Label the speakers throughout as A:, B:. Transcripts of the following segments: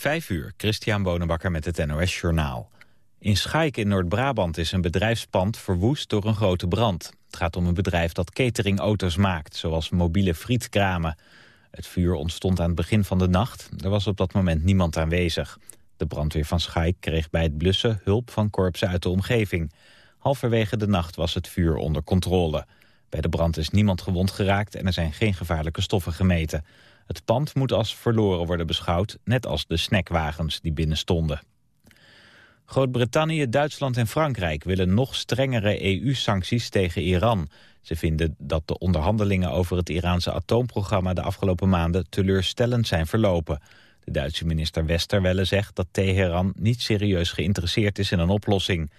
A: Vijf uur, Christian Bonenbakker met het NOS Journaal. In Schaik in Noord-Brabant is een bedrijfspand verwoest door een grote brand. Het gaat om een bedrijf dat cateringauto's maakt, zoals mobiele frietkramen. Het vuur ontstond aan het begin van de nacht. Er was op dat moment niemand aanwezig. De brandweer van Schaik kreeg bij het blussen hulp van korpsen uit de omgeving. Halverwege de nacht was het vuur onder controle. Bij de brand is niemand gewond geraakt en er zijn geen gevaarlijke stoffen gemeten. Het pand moet als verloren worden beschouwd, net als de snackwagens die binnen stonden. Groot-Brittannië, Duitsland en Frankrijk willen nog strengere EU-sancties tegen Iran. Ze vinden dat de onderhandelingen over het Iraanse atoomprogramma de afgelopen maanden teleurstellend zijn verlopen. De Duitse minister Westerwelle zegt dat Teheran niet serieus geïnteresseerd is in een oplossing.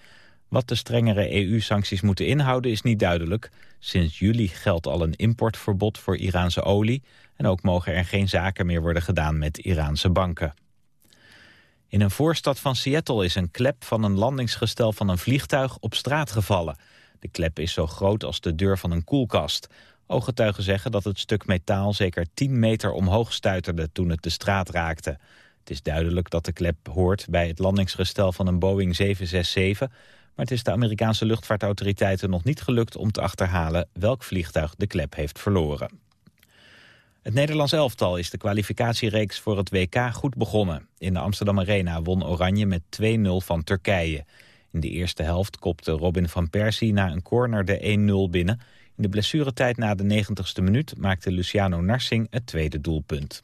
A: Wat de strengere EU-sancties moeten inhouden is niet duidelijk. Sinds juli geldt al een importverbod voor Iraanse olie... en ook mogen er geen zaken meer worden gedaan met Iraanse banken. In een voorstad van Seattle is een klep van een landingsgestel van een vliegtuig op straat gevallen. De klep is zo groot als de deur van een koelkast. Ooggetuigen zeggen dat het stuk metaal zeker 10 meter omhoog stuiterde toen het de straat raakte. Het is duidelijk dat de klep hoort bij het landingsgestel van een Boeing 767... maar het is de Amerikaanse luchtvaartautoriteiten nog niet gelukt om te achterhalen welk vliegtuig de klep heeft verloren. Het Nederlands elftal is de kwalificatiereeks voor het WK goed begonnen. In de Amsterdam Arena won Oranje met 2-0 van Turkije. In de eerste helft kopte Robin van Persie na een corner de 1-0 binnen. In de blessuretijd na de 90ste minuut maakte Luciano Narsing het tweede doelpunt.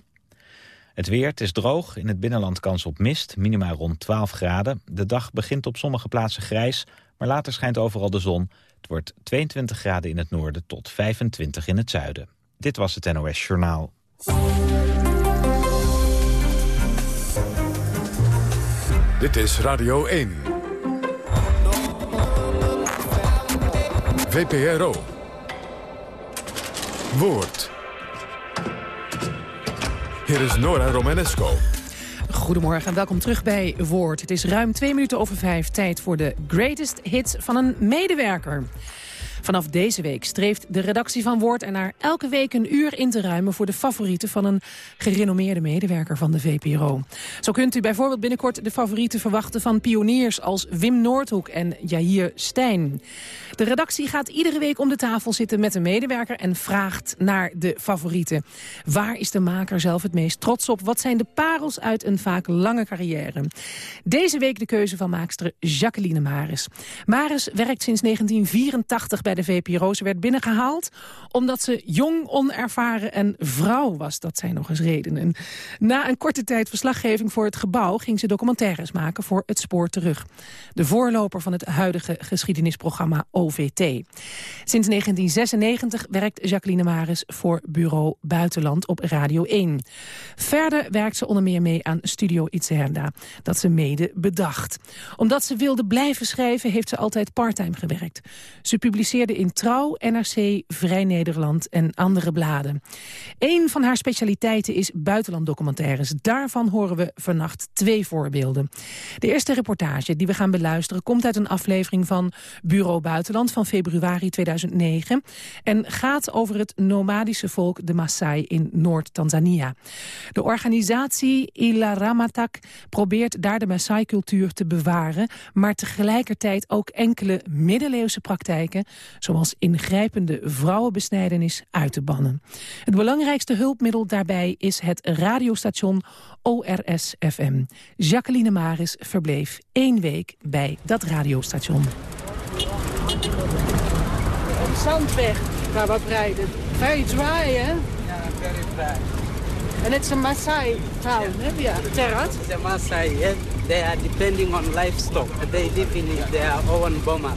A: Het weer, het is droog, in het binnenland kans op mist, minima rond 12 graden. De dag begint op sommige plaatsen grijs, maar later schijnt overal de zon. Het wordt 22 graden in het noorden tot 25 in het zuiden. Dit was het NOS Journaal.
B: Dit is Radio 1. VPRO. Woord. Hier is Nora Romanesco.
C: Goedemorgen en welkom terug bij Woord. Het is ruim twee minuten over vijf tijd voor de greatest hits van een medewerker. Vanaf deze week streeft de redactie van Woord er naar elke week een uur in te ruimen voor de favorieten van een gerenommeerde medewerker van de VPRO. Zo kunt u bijvoorbeeld binnenkort de favorieten verwachten van pioniers als Wim Noordhoek en Jair Stijn. De redactie gaat iedere week om de tafel zitten met een medewerker en vraagt naar de favorieten. Waar is de maker zelf het meest trots op? Wat zijn de parels uit een vaak lange carrière? Deze week de keuze van maakster Jacqueline Maris. Maris werkt sinds 1984 bij de VPRO. Ze werd binnengehaald omdat ze jong, onervaren en vrouw was. Dat zijn nog eens redenen. Na een korte tijd verslaggeving voor het gebouw... ging ze documentaires maken voor Het Spoor Terug. De voorloper van het huidige geschiedenisprogramma OVT. Sinds 1996 werkt Jacqueline Maris voor Bureau Buitenland op Radio 1. Verder werkt ze onder meer mee aan Studio Itzerda, dat ze mede bedacht. Omdat ze wilde blijven schrijven, heeft ze altijd parttime gewerkt. Ze in Trouw, NRC, Vrij Nederland en andere bladen. Een van haar specialiteiten is buitenlanddocumentaires. Daarvan horen we vannacht twee voorbeelden. De eerste reportage die we gaan beluisteren komt uit een aflevering van Bureau Buitenland van februari 2009 en gaat over het nomadische volk de Maasai in Noord-Tanzania. De organisatie Ilaramatak probeert daar de Maasai-cultuur te bewaren, maar tegelijkertijd ook enkele middeleeuwse praktijken zoals ingrijpende vrouwenbesnijdenis, uit te bannen. Het belangrijkste hulpmiddel daarbij is het radiostation ORS-FM. Jacqueline Maris verbleef één week bij dat radiostation.
D: Op Zandweg gaan we rijden. Very dry, hè?
E: Ja, very dry.
D: And it's a Maasai town, yeah. yeah. Terrat?
E: The Maasai, yes, they are depending on livestock. They live in their own boma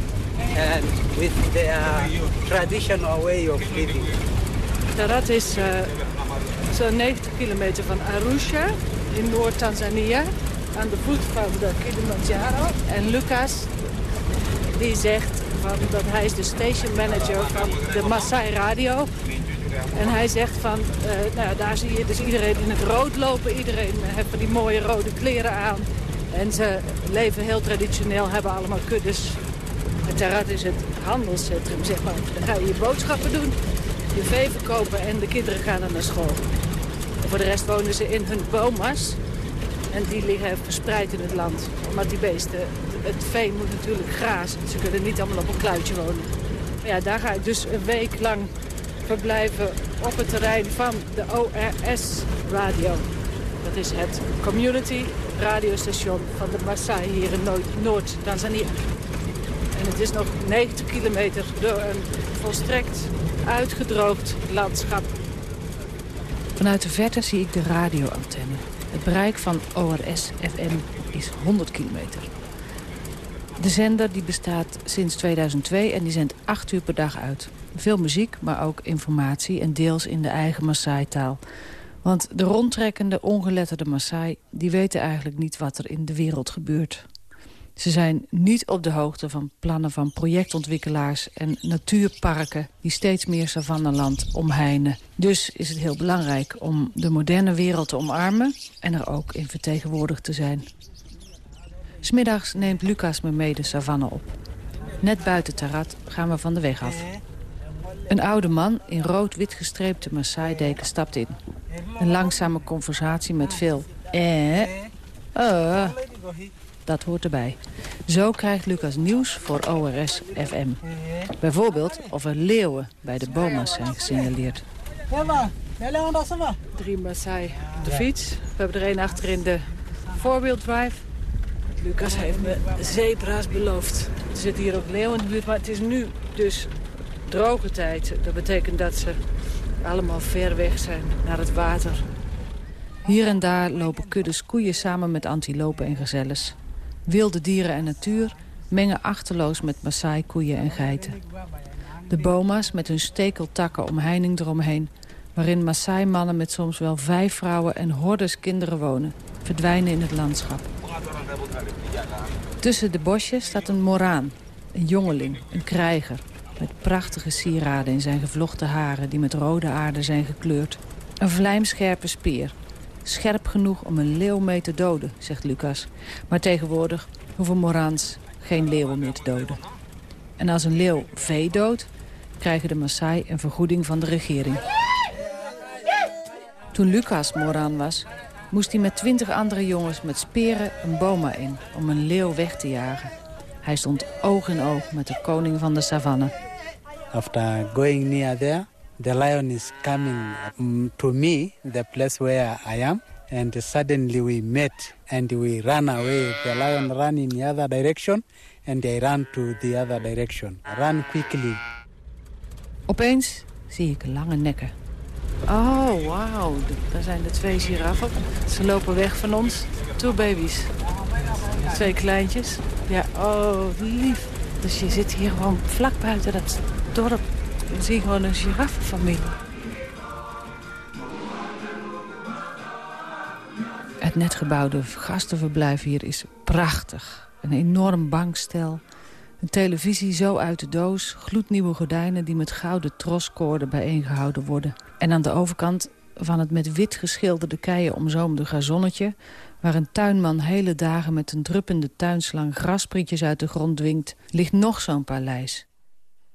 E: and with their traditional way of living.
D: Terrat is uh, zo'n 90 kilometer van Arusha in Noord-Tanzania aan de voet van de Kilimanjaro. En Lucas die zegt van, dat hij is de station manager van de Maasai Radio en hij zegt van, uh, nou daar zie je dus iedereen in het rood lopen. Iedereen heeft die mooie rode kleren aan. En ze leven heel traditioneel, hebben allemaal kuddes. Het Terrat is het handelscentrum, zeg maar. Daar ga je je boodschappen doen, je vee verkopen en de kinderen gaan dan naar school. Voor de rest wonen ze in hun boma's.
F: En die liggen verspreid in het land. Maar die beesten, het vee moet natuurlijk grazen. Ze kunnen niet allemaal op een kluitje wonen. Ja, daar ga ik dus een week lang verblijven op het terrein van de ORS-radio. Dat is het community radiostation van de Maasai hier in Noord-Tanzania. En het is nog 90 kilometer door een volstrekt uitgedroogd landschap.
D: Vanuit de verte zie ik de radioantenne. Het bereik van ORS-FM is 100 kilometer. De zender die bestaat sinds 2002 en die zendt 8 uur per dag uit. Veel muziek, maar ook informatie en deels in de eigen Maasai-taal. Want de rondtrekkende, ongeletterde Maasai... die weten eigenlijk niet wat er in de wereld gebeurt. Ze zijn niet op de hoogte van plannen van projectontwikkelaars en natuurparken die steeds meer savanneland omheinen. Dus is het heel belangrijk om de moderne wereld te omarmen en er ook in vertegenwoordigd te zijn. Smiddags neemt Lucas me mee de savanne op. Net buiten Tarat gaan we van de weg af. Een oude man in rood-wit gestreepte Maasai-deken stapt in. Een langzame conversatie met veel eh, uh, dat hoort erbij. Zo krijgt Lucas nieuws voor ORS FM. Bijvoorbeeld of er leeuwen bij de boma's zijn gesignaleerd.
F: Drie Maasai op de fiets. We hebben er een achterin de voorbeeld drive. Lucas heeft me zebra's beloofd. Er zitten hier ook leeuwen in de buurt, maar het is nu dus droge tijd. Dat betekent dat ze allemaal ver weg zijn naar het water.
D: Hier en daar lopen kuddes koeien samen met antilopen en gezelles. Wilde dieren en natuur mengen achterloos met Maasai-koeien en geiten. De boma's met hun stekeltakken omheining eromheen... waarin Maasai-mannen met soms wel vijf vrouwen en hordes kinderen wonen... verdwijnen in het landschap. Tussen de bosjes staat een moraan, een jongeling, een krijger... met prachtige sieraden in zijn gevlochten haren... die met rode aarde zijn gekleurd. Een vlijmscherpe speer, Scherp genoeg om een leeuw mee te doden, zegt Lucas. Maar tegenwoordig hoeven Moraans geen leeuwen meer te doden. En als een leeuw vee doodt, krijgen de Maasai een vergoeding van de regering. Toen Lucas Moraan was, moest hij met twintig andere jongens met speren een boma in om een leeuw weg te jagen. Hij stond oog in oog met de koning van de savanne.
G: After going near there, the lion is coming um, to me, the place where I am. And suddenly we met and we ran away. The lion ran in the other direction and I ran to the other direction. I ran quickly.
D: Opeens zie ik lange nekken. Oh, wauw. Daar zijn de twee giraffen. Ze lopen weg van ons. Twee baby's. Twee kleintjes. Ja, oh, lief. Dus je zit hier gewoon vlak buiten dat dorp. Dan zie gewoon een giraffenfamilie. Het net gebouwde gastenverblijf hier is prachtig. Een enorm bankstel. Een televisie zo uit de doos. Gloednieuwe gordijnen die met gouden troskoorden bijeengehouden worden. En aan de overkant van het met wit geschilderde keien omzoomde gazonnetje... waar een tuinman hele dagen met een druppende tuinslang grasprietjes uit de grond dwingt... ligt nog zo'n paleis.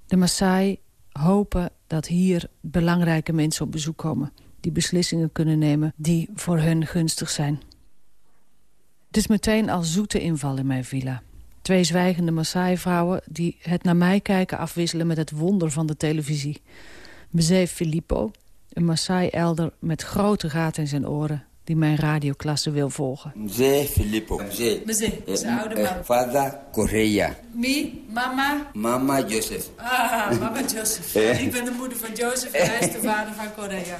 D: De Maasai hopen dat hier belangrijke mensen op bezoek komen... die beslissingen kunnen nemen die voor hun gunstig zijn. Het is meteen al zoete inval in mijn villa. Twee zwijgende Maasai-vrouwen die het naar mij kijken afwisselen... met het wonder van de televisie. Mzee Filippo, een Maasai-elder met grote gaten in zijn oren die mijn radioklasse wil volgen.
H: Mzee Filippo.
D: Is een oude man.
H: Vader Correa.
D: Mi, mama?
H: Mama Joseph.
D: Ah, mama Joseph. Ik ben de moeder van Joseph en hij is de vader van Correa.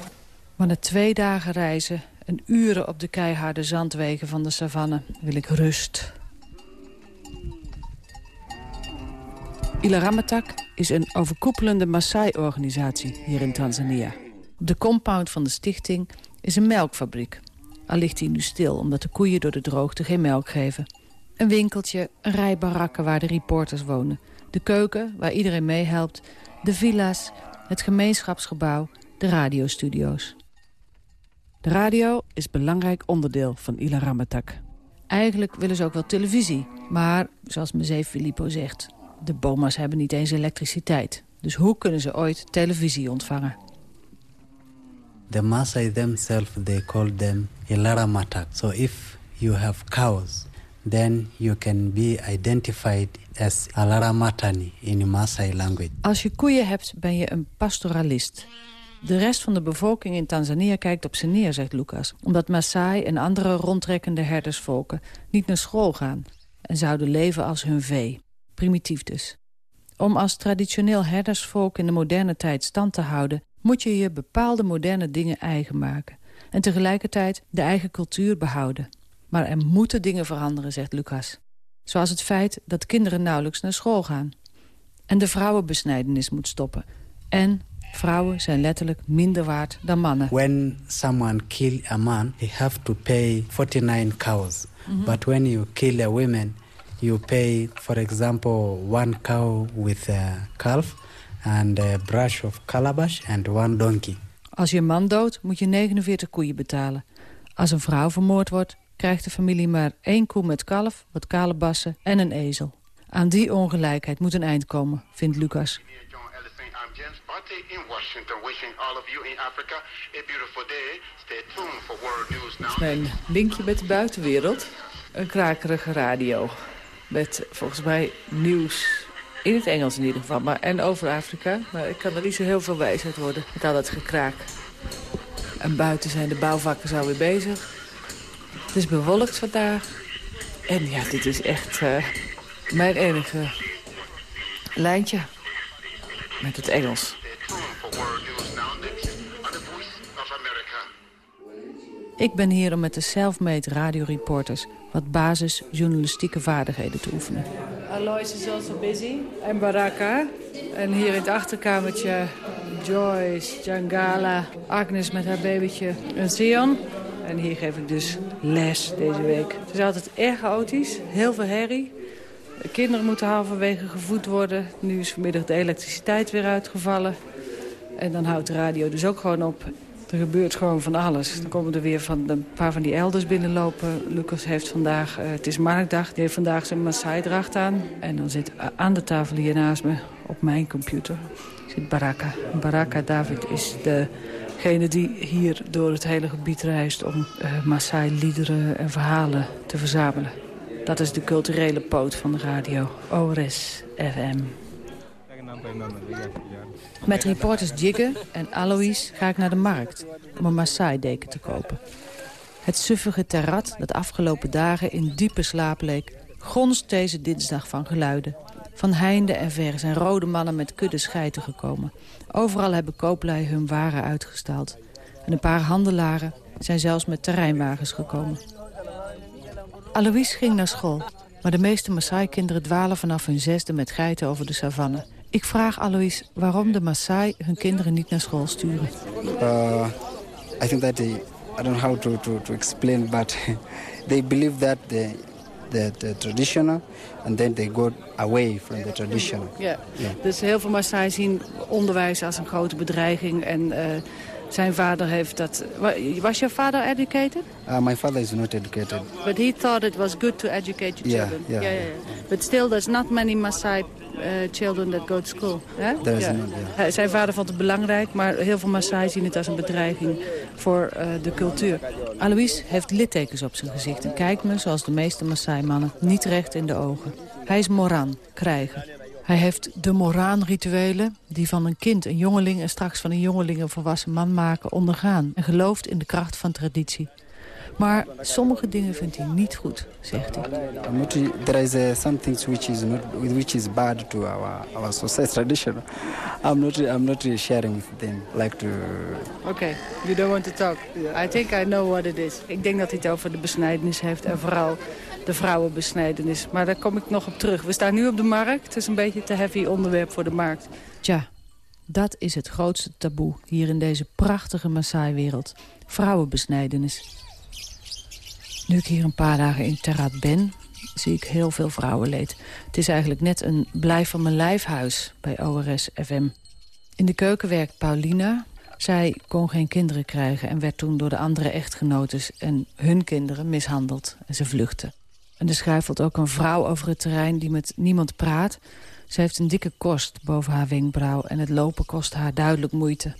D: Maar na twee dagen reizen en uren op de keiharde zandwegen van de savanne wil ik rust. Ilaramatak is een overkoepelende Maasai-organisatie hier in Tanzania. Op de compound van de stichting is een melkfabriek. Al ligt hij nu stil omdat de koeien door de droogte geen melk geven. Een winkeltje, een rij barakken waar de reporters wonen. De keuken waar iedereen meehelpt. De villa's, het gemeenschapsgebouw, de radiostudio's. De radio is belangrijk onderdeel van Ila Ramatak. Eigenlijk willen ze ook wel televisie. Maar, zoals mezee Filippo zegt... de boma's hebben niet eens elektriciteit. Dus hoe kunnen ze ooit televisie ontvangen?
G: The Maasai themselves, they call them Ilara Matak. So if you have cows, then you can be identified as in Maasai language.
I: Als je koeien hebt, ben je een pastoralist. De rest van de bevolking in Tanzania kijkt op ze neer, zegt Lucas. Omdat Maasai en andere rondtrekkende herdersvolken niet naar school gaan... en zouden leven als hun vee. Primitief dus. Om als traditioneel herdersvolk in de moderne tijd stand te houden... moet je je bepaalde moderne dingen eigen maken. En tegelijkertijd de eigen cultuur behouden. Maar er moeten dingen veranderen, zegt Lucas. Zoals het feit dat kinderen nauwelijks naar school gaan. En de vrouwenbesnijdenis moet stoppen. En vrouwen zijn letterlijk minder waard dan mannen.
G: When someone kill a man, he have to pay 49 cows. But when you kill a woman, you pay, for example, one cow with a calf and a brush of calabash and one donkey.
I: Als je een man doodt, moet je 49 koeien betalen. Als een vrouw vermoord wordt, krijgt de familie maar één koe met kalf, wat kalebassen en een ezel. Aan die ongelijkheid moet een eind komen, vindt Lucas.
D: Mijn linkje met de buitenwereld. Een krakerige radio. Met volgens mij nieuws. In het Engels in ieder geval. Maar, en over Afrika. Maar ik kan er niet zo heel veel wijs uit worden. Met al dat gekraak. En buiten zijn de bouwvakkers alweer bezig. Het is bewolkt vandaag. En ja, dit is echt eh, mijn enige lijntje. Met het Engels.
I: Ik ben hier om met de self-made radioreporters... wat basisjournalistieke vaardigheden te oefenen.
D: Alois is also busy. En Baraka. En hier in het achterkamertje Joyce, Jangala, Agnes met haar babytje en Sion. En hier geef ik dus les deze week. Het is altijd erg chaotisch, heel veel herrie. De kinderen moeten halverwege gevoed worden. Nu is vanmiddag de elektriciteit weer uitgevallen. En dan houdt de radio dus ook gewoon op. Er gebeurt gewoon van alles. Dan komen er weer van een paar van die elders binnenlopen. Lucas heeft vandaag, eh, het is marktdag, die heeft vandaag zijn Maasai-dracht aan. En dan zit aan de tafel hier naast me, op mijn computer, zit Baraka. Baraka David is degene die hier door het hele gebied reist... om eh Maasai-liederen en verhalen te verzamelen. Dat is de culturele poot van de radio, ORS FM. Met reporters Jigge en Alois ga ik naar de markt om een Maasai-deken te kopen. Het suffige terrat dat afgelopen dagen in diepe slaap leek... gonst deze dinsdag van geluiden. Van heinde en ver zijn rode mannen met kudde scheiten gekomen. Overal hebben kooplui hun waren uitgestald. En een paar handelaren zijn zelfs met terreinwagens gekomen. Alois ging naar school, maar de meeste Maasai-kinderen dwalen vanaf hun zesde met geiten over de savanne. Ik vraag Alois waarom de Maasai hun kinderen niet naar school sturen.
G: Uh, I think that they, I don't know how to, to, to explain, but they believe that the, the, the traditional, and then they go away from the traditional.
D: Ja, dus heel veel Maasai zien onderwijs als een grote bedreiging. En eh, zijn vader heeft dat... wa- Was jouw vader educated?
G: Uh, my father is not educated.
D: But he thought it was good to educate your
G: Yeah,
D: children.
G: yeah,
D: yeah,
G: yeah.
D: yeah. But still, there's not many Maasai children that go to school. hè?
G: Is
D: Ja. Hij- Zijn vader vond het belangrijk, maar heel veel Maasai zien het als een bedreiging voor eh, de cultuur.
I: Alois heeft littekens op zijn gezicht en kijkt me, zoals de meeste Maasai-mannen, niet recht in de ogen. Hij is Moran, krijger. Hij heeft de Moran-rituelen die van een kind een jongeling... en straks van een jongeling een volwassen man maken, ondergaan... en gelooft in de kracht van traditie. Maar sommige dingen vindt hij niet goed, zegt hij.
G: There is uh, some things which is not which is bad to our our society tradition. I'm not I'm not sharing with them like to.
D: Oké, you don't want to talk. I think I know what it is. Ik denk dat hij het over de besnijdenis heeft en vooral de vrouwenbesnijdenis. Maar daar kom ik nog op terug. We staan nu op de markt. Het is een beetje te heavy onderwerp voor de markt.
I: Tja, dat is het grootste taboe hier in deze prachtige Maasai-wereld. Vrouwenbesnijdenis. Nu ik hier een paar dagen in Terrat ben, zie ik heel veel vrouwenleed. Het is eigenlijk net een blijf van mijn lijfhuis bij ORS FM. In de keuken werkt Paulina. Zij kon geen kinderen krijgen en werd toen door de andere echtgenotes en hun kinderen mishandeld. En ze vluchtte. En er schuifelt ook een vrouw over het terrein die met niemand praat. Ze heeft een dikke korst boven haar wenkbrauw en het lopen kost haar duidelijk moeite.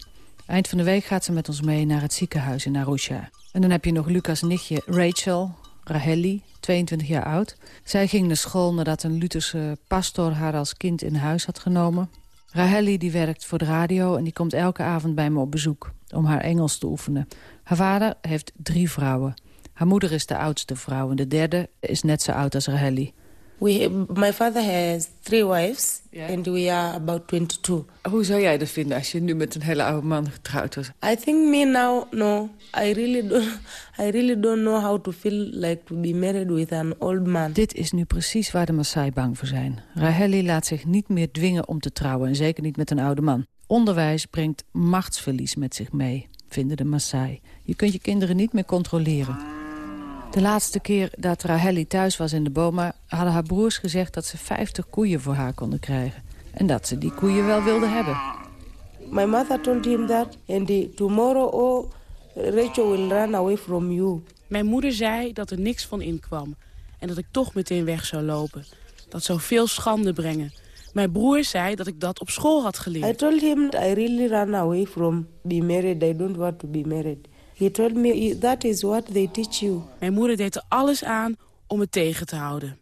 I: Eind van de week gaat ze met ons mee naar het ziekenhuis in Arusha. En dan heb je nog Lucas' nichtje Rachel.
D: Raheli, 22 jaar oud. Zij ging naar school nadat een Lutherse pastor haar als kind in huis had genomen. Raheli die werkt voor de radio en die komt elke avond bij me op bezoek... om haar Engels te oefenen. Haar vader heeft drie vrouwen. Haar moeder is de oudste vrouw en de derde is net zo oud als Raheli.
J: We, my father has three wives and we are about 22.
D: Hoe zou jij dat vinden als je nu met een hele oude man getrouwd was?
J: I think me now, no, I really don't, I really don't know how to feel like to be married with an old man.
D: Dit is nu precies waar de Maasai bang voor zijn. Raheli laat zich niet meer dwingen om te trouwen en zeker niet met een oude man. Onderwijs brengt machtsverlies met zich mee, vinden de Maasai. Je kunt je kinderen niet meer controleren. De laatste keer dat Raheli thuis was in de Boma... hadden haar broers gezegd dat ze 50 koeien voor haar konden krijgen. En dat ze die koeien wel wilden hebben.
J: My mother told him that and the, tomorrow oh, Rachel will run away from you.
K: Mijn moeder zei dat er niks van inkwam en dat ik toch meteen weg zou lopen. Dat zou veel schande brengen. Mijn broer zei dat ik dat op school had
J: I
K: geleerd.
J: told him I really run away from be married. I don't want to be married. He told me that is what they teach you.
K: Mijn moeder deed er alles aan om het tegen te houden.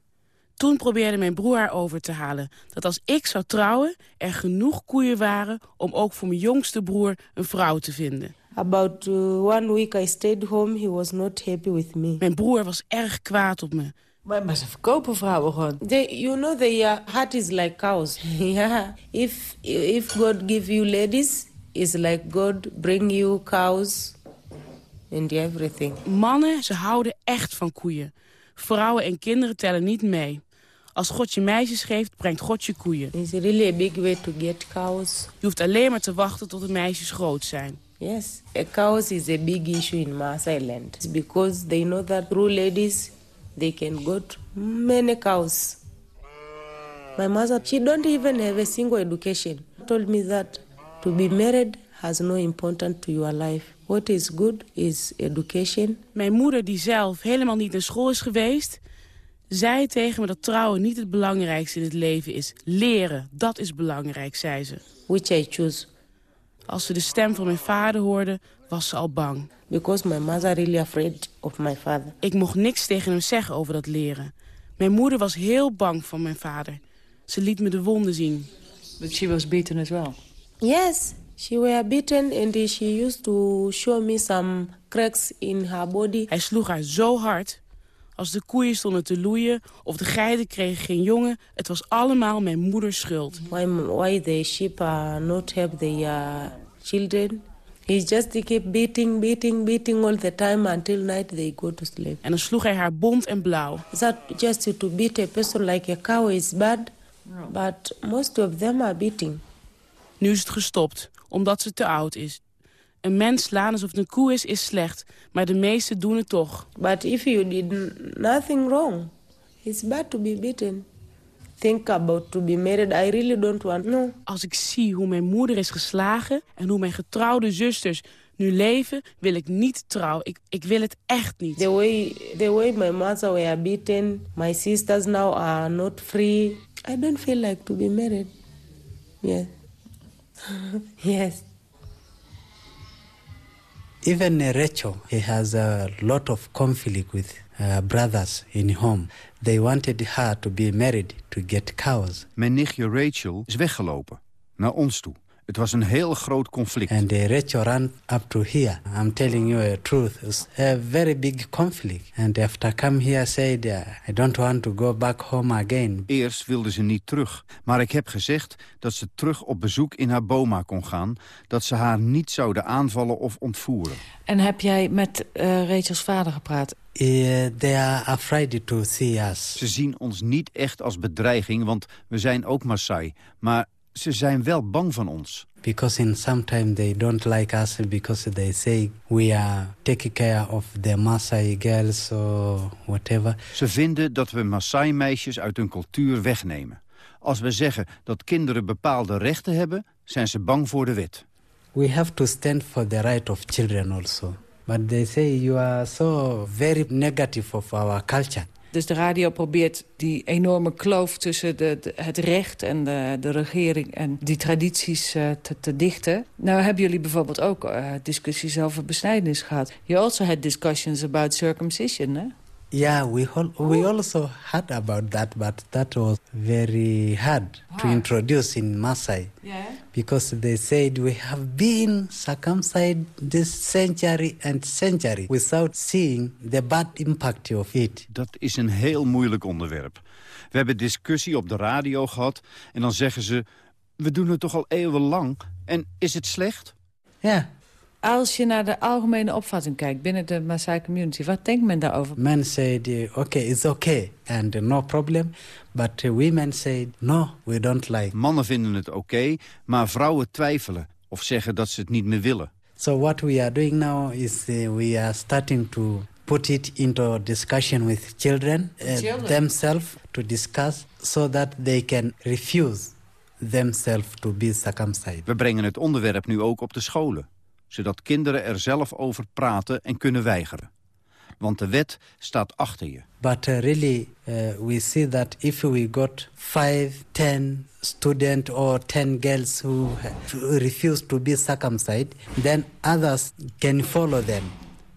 K: Toen probeerde mijn broer haar over te halen dat als ik zou trouwen... er genoeg koeien waren om ook voor mijn jongste broer een vrouw te vinden.
J: About uh, one week I stayed home. He was not happy with me.
K: Mijn broer was erg kwaad op me.
D: Maar, maar ze verkopen vrouwen gewoon.
J: They, you know, their heart is like cows. yeah. If if God give you ladies, it's like God bring you cows and everything.
K: Mannen, ze houden echt van koeien. Vrouwen en kinderen tellen niet mee. Als God je meisjes geeft, brengt God je koeien.
J: It's really a big way to get cows.
K: Je hoeft alleen maar te wachten tot de meisjes groot zijn.
J: Yes, a cows is a big issue in Maasai land. It's because they know that through ladies, they can got many cows. My mother, she don't even have a single education. Told me that to be married has no importance to your life. What is good is education.
K: Mijn moeder, die zelf helemaal niet naar school is geweest... zei tegen me dat trouwen niet het belangrijkste in het leven is. Leren, dat is belangrijk, zei ze.
J: Which I choose.
K: Als ze de stem van mijn vader hoorde, was ze al bang.
J: Because my mother really afraid of my father.
K: Ik mocht niks tegen hem zeggen over dat leren. Mijn moeder was heel bang van mijn vader. Ze liet me de wonden zien.
D: But she was beaten as well.
J: Yes, she were beaten and she used to show me some cracks in her body.
K: Hij sloeg haar zo hard. Als de koeien stonden te loeien of de geiten kregen geen jongen... het was allemaal mijn moeders schuld.
J: Why, why the sheep are not have their children? He just keep beating, beating, beating all the time until night they go to sleep.
K: En dan sloeg hij haar bont en blauw.
J: That just to beat a person like a cow is bad, but most of them are beating.
K: Nu is het gestopt, omdat ze te oud is. Een mens slaan alsof het een koe is, is slecht. Maar de meesten doen het toch.
J: But if you did nothing wrong, it's bad to be beaten. Think about to be married. I really don't want. No.
K: Als ik zie hoe mijn moeder is geslagen... en hoe mijn getrouwde zusters nu leven, wil ik niet trouwen. Ik, ik wil het echt niet.
J: The way, the way my mother were beaten, my sisters now are not free. I don't feel like to be married. Yes. yes.
G: Even Rachel, he has a lot of conflict with uh, brothers in home. They wanted her to be married to get cows.
L: Mijn nichtje Rachel is weggelopen, naar ons toe. Het was een heel groot conflict.
G: And Rachel ran up to here. I'm telling you the truth. It's a very big conflict. And after come here said, I don't want to go back home again.
L: Eerst wilde ze niet terug. Maar ik heb gezegd dat ze terug op bezoek in haar boma kon gaan. Dat ze haar niet zouden aanvallen of ontvoeren.
D: En heb jij met uh, Rachel's vader gepraat?
G: Uh, they are afraid to see us.
L: Ze zien ons niet echt als bedreiging, want we zijn ook Maasai. Maar ze zijn wel bang van ons.
G: Because in sometimes they don't like us because they say we are taking care of the Maasai girls or whatever.
L: Ze vinden dat we Maasai meisjes uit hun cultuur wegnemen. Als we zeggen dat kinderen bepaalde rechten hebben, zijn ze bang voor de wet.
G: We have to stand for the right of children also. But they say you are so very negative of our culture.
D: Dus de radio probeert die enorme kloof tussen de, het recht en de, de regering... en die tradities uh, te, te, dichten. Nou hebben jullie bijvoorbeeld ook uh, discussies over besnijdenis gehad. You also had discussions about circumcision, hè?
G: Yeah, we al- we also heard about that, but that was very hard to introduce in Maasai
D: Yeah.
G: because they said we have been circumcised this century and century without seeing the bad impact of it.
L: Dat is een heel moeilijk onderwerp. We hebben discussie op de radio gehad en dan zeggen ze... we doen het toch al eeuwenlang en is het slecht?
G: Ja.
D: Als je naar de algemene opvatting kijkt binnen de Maasai community... wat denkt men daarover?
G: Men said, uh, okay, it's okay and no problem. But women said, no, we don't like.
L: Mannen vinden het oké, maar vrouwen twijfelen of zeggen dat ze het niet meer willen.
G: So what we are doing now is uh, we are starting to put it into discussion with children, uh,
D: Children.
G: themselves to discuss so that they can refuse themselves to be circumcised.
L: We brengen het onderwerp nu ook op de scholen, zodat kinderen er zelf over praten en kunnen weigeren. Want de wet staat achter je.
G: But uh, really, uh, we see that if we got five, ten students or ten girls who refuse to be circumcised, then others can follow them.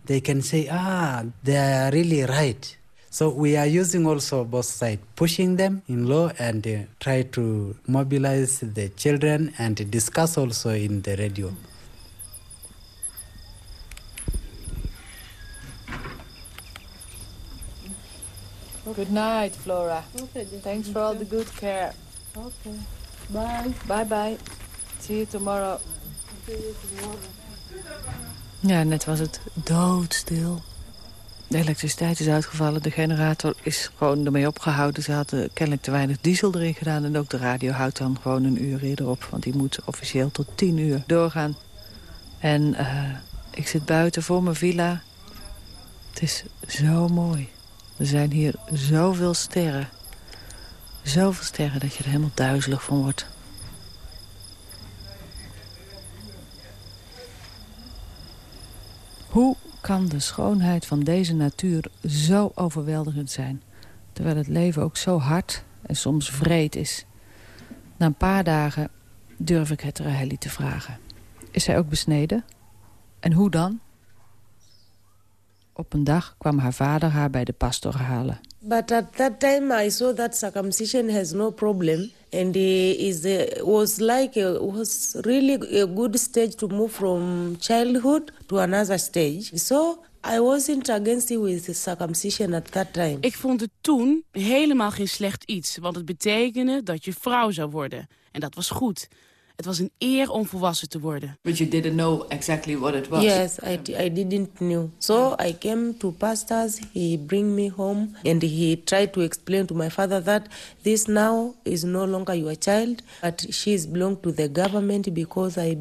G: They can say, ah, they are really right. So we are using also both sides, pushing them in law and uh, try to mobilize the children and discuss also in the radio.
D: Good night, Flora. Thanks for all the good care.
J: Okay. Bye.
D: Bye bye. See you tomorrow. Ja, net was het doodstil. De elektriciteit is uitgevallen, de generator is gewoon ermee opgehouden. Ze hadden kennelijk te weinig diesel erin gedaan... en ook de radio houdt dan gewoon een uur eerder op... want die moet officieel tot tien uur doorgaan. En eh, ik zit buiten voor mijn villa. Het is zo mooi. Er zijn hier zoveel sterren. Zoveel sterren dat je er helemaal duizelig van wordt. Hoe kan de schoonheid van deze natuur zo overweldigend zijn... terwijl het leven ook zo hard en soms vreed is? Na een paar dagen durf ik het Raheli te vragen. Is zij ook besneden? En hoe dan? Op een dag kwam haar vader haar bij de pastor halen.
J: But at that time, I saw that circumcision has no problem, and is was like a, was really a good stage to move from childhood to another stage. So I wasn't against it with the circumcision at that time.
K: Ik vond het toen helemaal geen slecht iets, want het betekende dat je vrouw zou worden. En dat was goed. Het was een eer om volwassen te worden.
D: But you didn't know exactly what it was.
J: Yes, I, I didn't know. So I came to pastors. He bring me home and he tried to explain to my father that this now is no longer your child, but she is belong to the government because I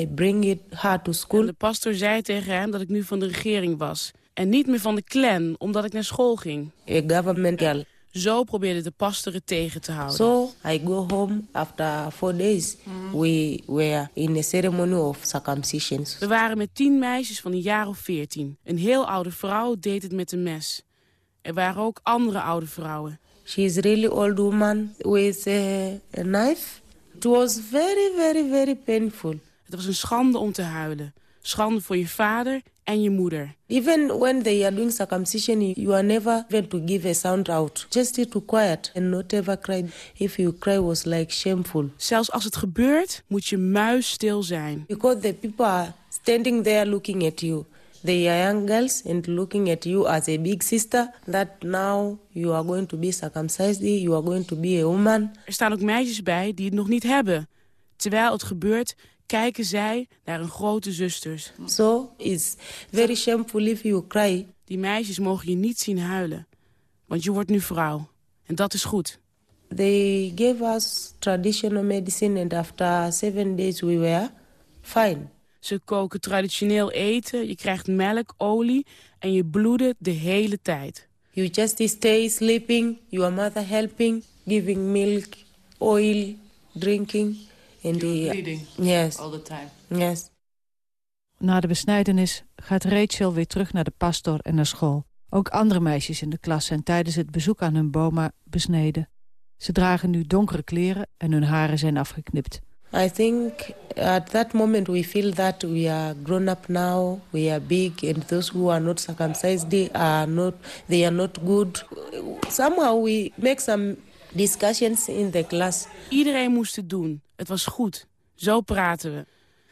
J: I bring it her to
K: En
J: school.
K: de pastor zei tegen hem dat ik nu van de regering was. En niet meer van de clan, omdat ik naar school ging.
J: A government girl.
K: Zo probeerde de pastor het tegen te houden.
J: So I go home after four days. We were in a ceremony of circumcision.
K: We waren met tien meisjes van een jaar of veertien. Een heel oude vrouw deed het met een mes. Er waren ook andere oude vrouwen.
J: She is really old woman with a, a knife. It was very, very, very painful.
K: Het was een schande om te huilen. Schande voor je vader en je moeder.
J: Even when they are doing circumcision, you- are never even to give a sound out. Just to quiet and not ever cry. If you cry was like shameful.
K: Zelfs als het gebeurt, moet je muisstil zijn.
J: Because the people are standing there looking at you. They are young girls and looking at you as a big sister. That now you are going to be circumcised. You are going to be a woman.
K: Er staan ook meisjes bij die het nog niet hebben. Terwijl het gebeurt, kijken zij naar hun grote zusters.
J: So it's very shameful if you cry.
K: Die meisjes mogen je niet zien huilen. Want je wordt nu vrouw. En dat is goed.
J: They gave us traditional medicine and after seven days we were fine.
K: Ze koken traditioneel eten, je krijgt melk, olie en je bloeden de hele tijd.
J: You just stay sleeping, your mother helping, giving milk, oil, drinking. The,
D: bleeding.
J: Yes,
D: All the time.
J: yes.
D: Na de besnijdenis gaat Rachel weer terug naar de pastor en naar school. Ook andere meisjes in de klas zijn tijdens het bezoek aan hun boma besneden. Ze dragen nu donkere kleren en hun haren zijn afgeknipt.
J: I think at that moment we feel that we are grown up now, we are big, and those who are not circumcised they are not they are not good. Somehow we make some discussions in the class.
K: Iedereen moest het doen. Het was goed. Zo praten we.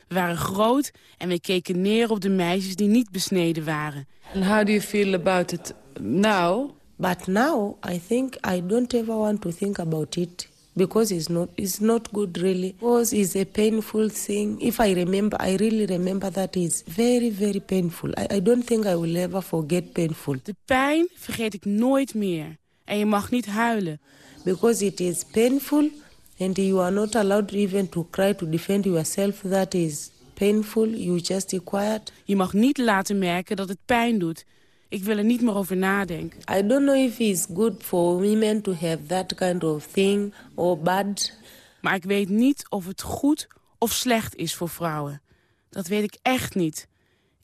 K: We waren groot en we keken neer op de meisjes die niet besneden waren.
I: And how do you feel about it now?
J: But now I think I don't ever want to think about it because it's not it's not good really. Because it's a painful thing. If I remember, I really remember that it's very very painful. I, I don't think I will ever forget painful.
K: De pijn vergeet ik nooit meer. En je mag niet huilen.
J: Because it is painful and you are not allowed even to cry to defend yourself. That is painful. You just quiet.
K: Je mag niet laten merken dat het pijn doet. Ik wil er niet meer over nadenken.
J: I don't know if it's good for women to have that kind of thing or bad.
K: Maar ik weet niet of het goed of slecht is voor vrouwen. Dat weet ik echt niet.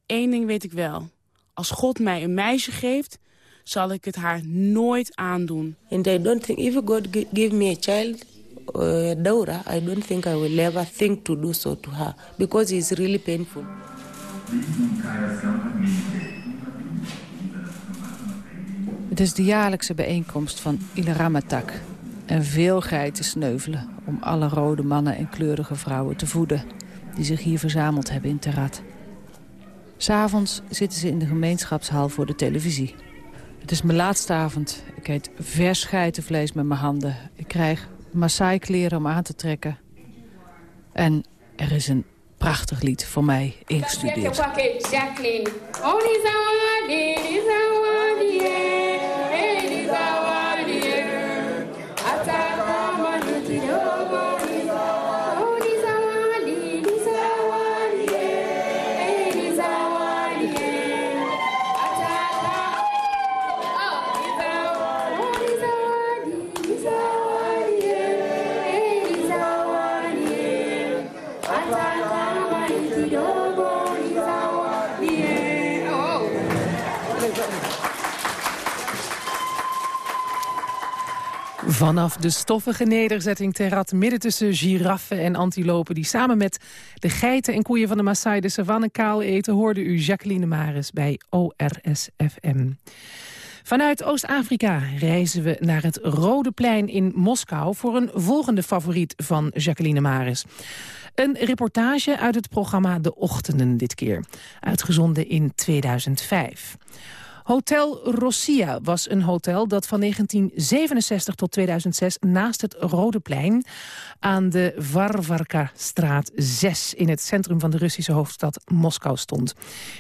K: Eén ding weet ik wel. Als God mij een meisje geeft, zal ik het haar nooit aandoen.
J: And I don't think if God gi- give me a child, uh, a daughter, I don't think I will ever think to do so to her because it's really painful.
D: Het is de jaarlijkse bijeenkomst van Ilaramatak. En veel geiten sneuvelen om alle rode mannen en kleurige vrouwen te voeden... die zich hier verzameld hebben in Terat. S'avonds zitten ze in de gemeenschapshal voor de televisie. Het is mijn laatste avond. Ik eet vers geitenvlees met mijn handen. Ik krijg Maasai kleren om aan te trekken. En er is een prachtig lied voor mij ingestudeerd.
M: Jacqueline.
C: Vanaf de stoffige nederzetting ter Rad, midden tussen giraffen en antilopen... die samen met de geiten en koeien van de Maasai de savanne kaal eten... hoorde u Jacqueline Maris bij ORSFM. Vanuit Oost-Afrika reizen we naar het Rode Plein in Moskou... voor een volgende favoriet van Jacqueline Maris. Een reportage uit het programma De Ochtenden dit keer. Uitgezonden in 2005. Hotel Rossia was een hotel dat van 1967 tot 2006 naast het Rode Plein aan de Varvarka-straat 6 in het centrum van de Russische hoofdstad Moskou stond.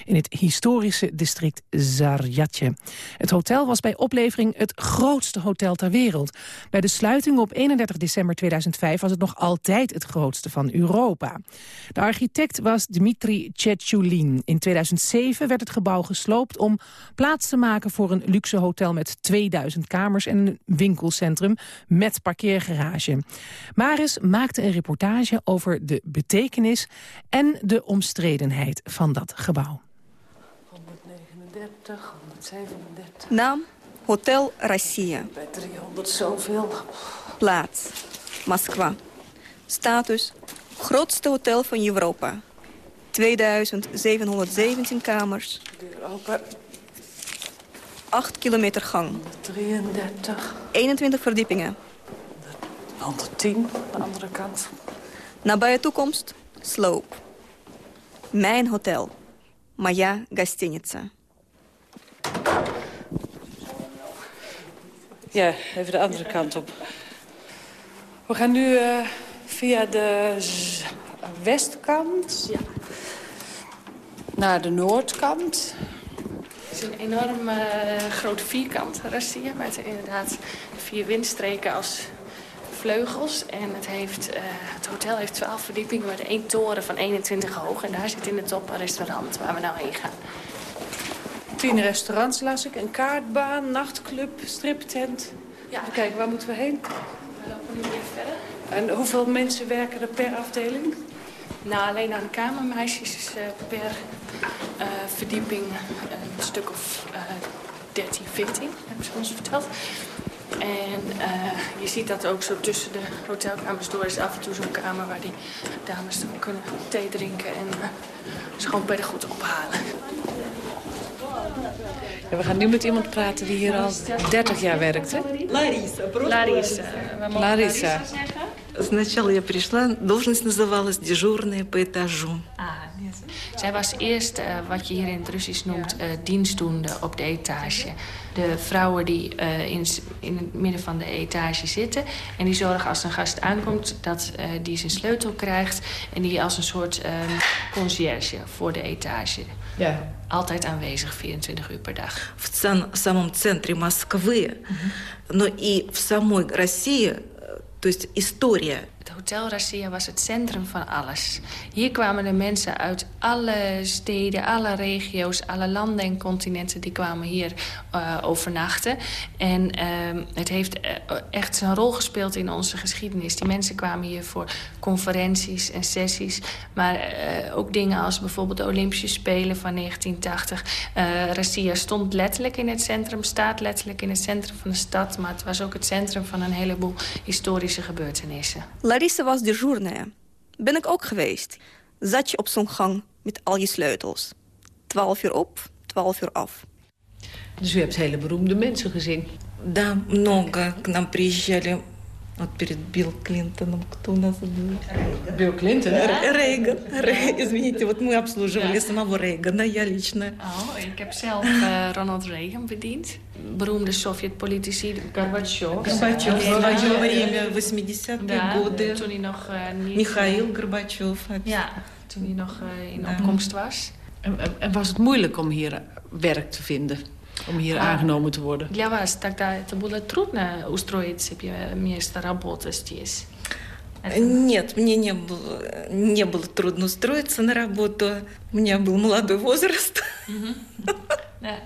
C: In het historische district Zaryatje. Het hotel was bij oplevering het grootste hotel ter wereld. Bij de sluiting op 31 december 2005 was het nog altijd het grootste van Europa. De architect was Dmitri Tchetchulin. In 2007 werd het gebouw gesloopt om plaats te maken voor een luxe hotel met 2000 kamers en een winkelcentrum met parkeergarage. Maris maakte een reportage over de betekenis en de omstredenheid van dat gebouw.
I: 139, 137,
N: Naam Hotel Россия.
I: bij 300 zoveel.
N: Plaats Moskwa. Status grootste hotel van Europa. 2717 kamers.
I: Deur open,
N: 8 kilometer gang.
I: 33,
N: 21 verdiepingen.
I: 110 aan de andere kant.
N: Nabije toekomst sloop. Mijn hotel. Моя гостиница.
I: Ja, even de andere kant op. We gaan nu eh, via de z- westkant ja. naar de noordkant.
O: Het is een enorm eh, groot vierkant Rassia met inderdaad vier windstreken als vleugels. En het, heeft, eh, het hotel heeft 12 verdiepingen met één toren van 21 hoog. En daar zit in de top een restaurant waar we nou heen gaan.
I: Tien restaurants las ik, een kaartbaan, nachtclub, striptent.
O: Ja.
I: Even kijken, waar moeten we heen?
O: We lopen nu weer verder.
I: En hoeveel mensen werken er per afdeling?
O: Nou, alleen aan de kamermeisjes is eh, per eh, verdieping een stuk of eh 13, 14, hebben ze ons verteld. En eh, je ziet dat ook zo tussen de hotelkamers door is af en toe zo'n kamer waar die dames dan kunnen thee drinken en uh, schoon beddengoed ophalen.
D: Ja, we gaan nu met iemand praten die hier al 30 jaar werkt, hè?
P: Larissa.
O: Larissa. We mogen
D: Larissa.
O: zeggen.
P: Сначала я пришла, должность называлась дежурная по этажу.
O: Zij was eerst, eh, wat je hier in het Russisch noemt, eh, dienstdoende op de etage. De vrouwen die eh, in, s- in het midden van de etage zitten... en die zorgen als een gast aankomt dat eh, die zijn sleutel krijgt... en die als een soort ehm, conciërge voor de etage.
D: Ja.
O: Altijd aanwezig, 24 uur per dag.
P: В цен- самом центре Москвы, но и в самой России, э, то есть история
O: het Hotel Rassia was het centrum van alles. Hier kwamen de mensen uit alle steden, alle regio's, alle landen en continenten... die kwamen hier eh, overnachten. En ehm, het heeft eh, echt zijn rol gespeeld in onze geschiedenis. Die mensen kwamen hier voor conferenties en sessies. Maar eh, ook dingen als bijvoorbeeld de Olympische Spelen van 1980. Eh Rassia stond letterlijk in het centrum, staat letterlijk in het centrum van de stad... maar het was ook het centrum van een heleboel historische gebeurtenissen.
N: Larissa was dejournaire. Ben ik ook geweest. Zat je op zo'n gang met al je sleutels. 12 uur op, 12 uur af.
D: Dus u hebt hele beroemde mensen gezien.
P: Да, много к нам приезжали. Вот перед Билл Клинтоном кто у нас был?
D: Билл Клинтон?
P: Р- Рейган. Рей- Извините, вот мы обслуживали самого Рейгана, я лично.
O: Oh, ik heb zelf eh, Ronald Reagan bediend. Beroemde Sovjet-politici. Gorbachev.
P: Горбачев в свое время, 80-е
O: Ja,
P: годы.
O: toen hij nog eh, niet...
P: Михаил Горбачев.
O: Ja, toen hij nog eh, in opkomst was.
D: En, en- en was het moeilijk om hier werk te vinden? Om hier
O: Ah.
D: aangenomen te worden?
O: Для вас тогда это было трудно устроить себе место работы здесь?
P: Нет, мне не было, не было трудно устроиться на работу. У меня был молодой возраст.
O: Ja.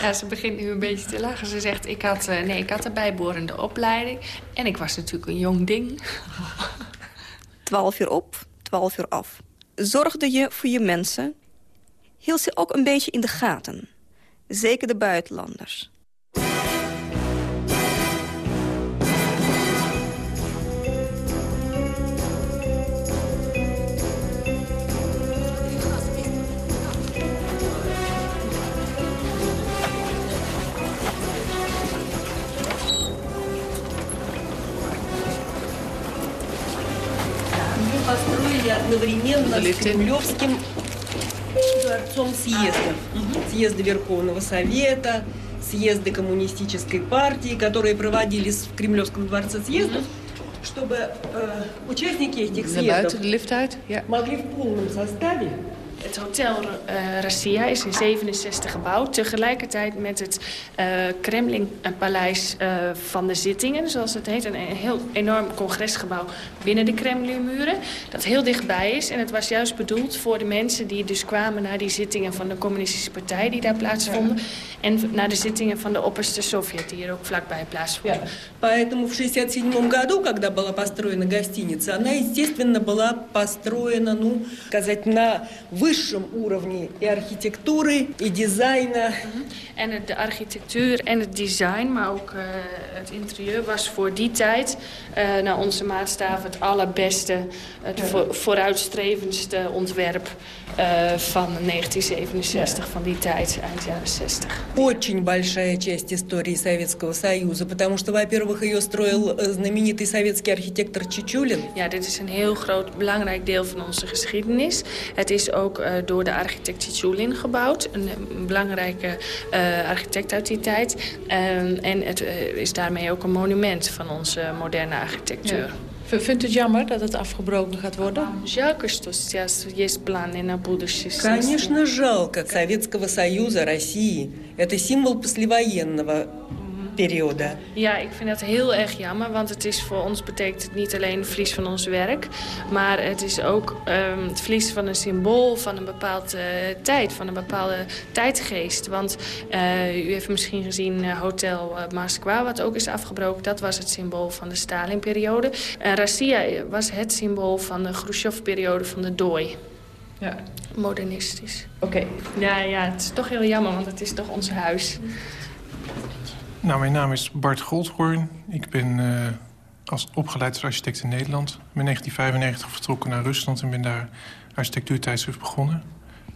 O: ja, ze begint nu een beetje te lachen. Ze zegt, ik had, eh, nee, ik had een bijbehorende opleiding. En ik was natuurlijk een jong ding.
N: 12 uur op, 12 uur af. Zorgde je voor je mensen? Hield ze ook een beetje in de gaten. Zeker de buitenlanders.
Q: Мы построили одновременно с Кремлевским дворцом съездов. Съезды Верховного Совета, съезды коммунистической партии, которые проводились в Кремлевском дворце съездов, чтобы э, участники этих съездов могли в полном составе
O: Het hotel eh Rassia is in 67 gebouwd. Tegelijkertijd met het eh Kremlin-paleis eh, van de zittingen, zoals het heet. Een, een heel enorm congresgebouw binnen de Kremlinmuren. Dat heel dichtbij is. En het was juist bedoeld voor de mensen die dus kwamen naar die zittingen van de communistische partij die daar plaatsvonden. En naar de zittingen van de opperste Sovjet die hier ook vlakbij plaatsvonden.
Q: Поэтому в 1967 году, когда была построена гостиница, она, естественно, была построена, ну, сказать, на высшем уровне и архитектуры, и дизайна.
O: En het- de architectuur en het design, maar ook eh, het interieur was voor die tijd... eh, naar onze maatstaven het allerbeste, het vo- vooruitstrevendste ontwerp eh, van 1967, van die tijd, eind jaren 60.
Q: Очень большая часть истории Советского Союза, потому что, во-первых, ее строил э, знаменитый советский архитектор Чичулин.
O: Ja, dit is een heel groot, belangrijk deel van onze geschiedenis. Het is ook eh, door de architect Tjitsulin gebouwd. Een, eh, belangrijke eh, architect uit die tijd. Ehm, en het eh, is daarmee ook een monument van onze moderne architectuur.
D: V- Vindt u het jammer dat het afgebroken gaat worden?
O: Жалко, что сейчас есть планы на будущее.
Q: Конечно, жалко Советского Союза, России. Это символ послевоенного periode.
O: Ja, ik vind dat heel erg jammer, want het is voor ons betekent het niet alleen het verlies van ons werk, maar het is ook ehm, het verlies van een symbool van een bepaalde tijd, van een bepaalde tijdgeest. Want eh, u heeft misschien gezien eh, Hotel eh, Moskwa, wat ook is afgebroken. Dat was het symbool van de Stalinperiode. En Rassia was het symbool van de Khrushchev-periode van de dooi.
D: Ja.
O: Modernistisch.
D: Oké. Okay.
O: Ja, ja, het is toch heel jammer, want het is toch ons huis.
R: Nou, mijn naam is Bart Goldhoorn. Ik ben uh, als opgeleid als architect in Nederland. Ik ben in 1995 vertrokken naar Rusland en ben daar architectuurtijdschrift begonnen.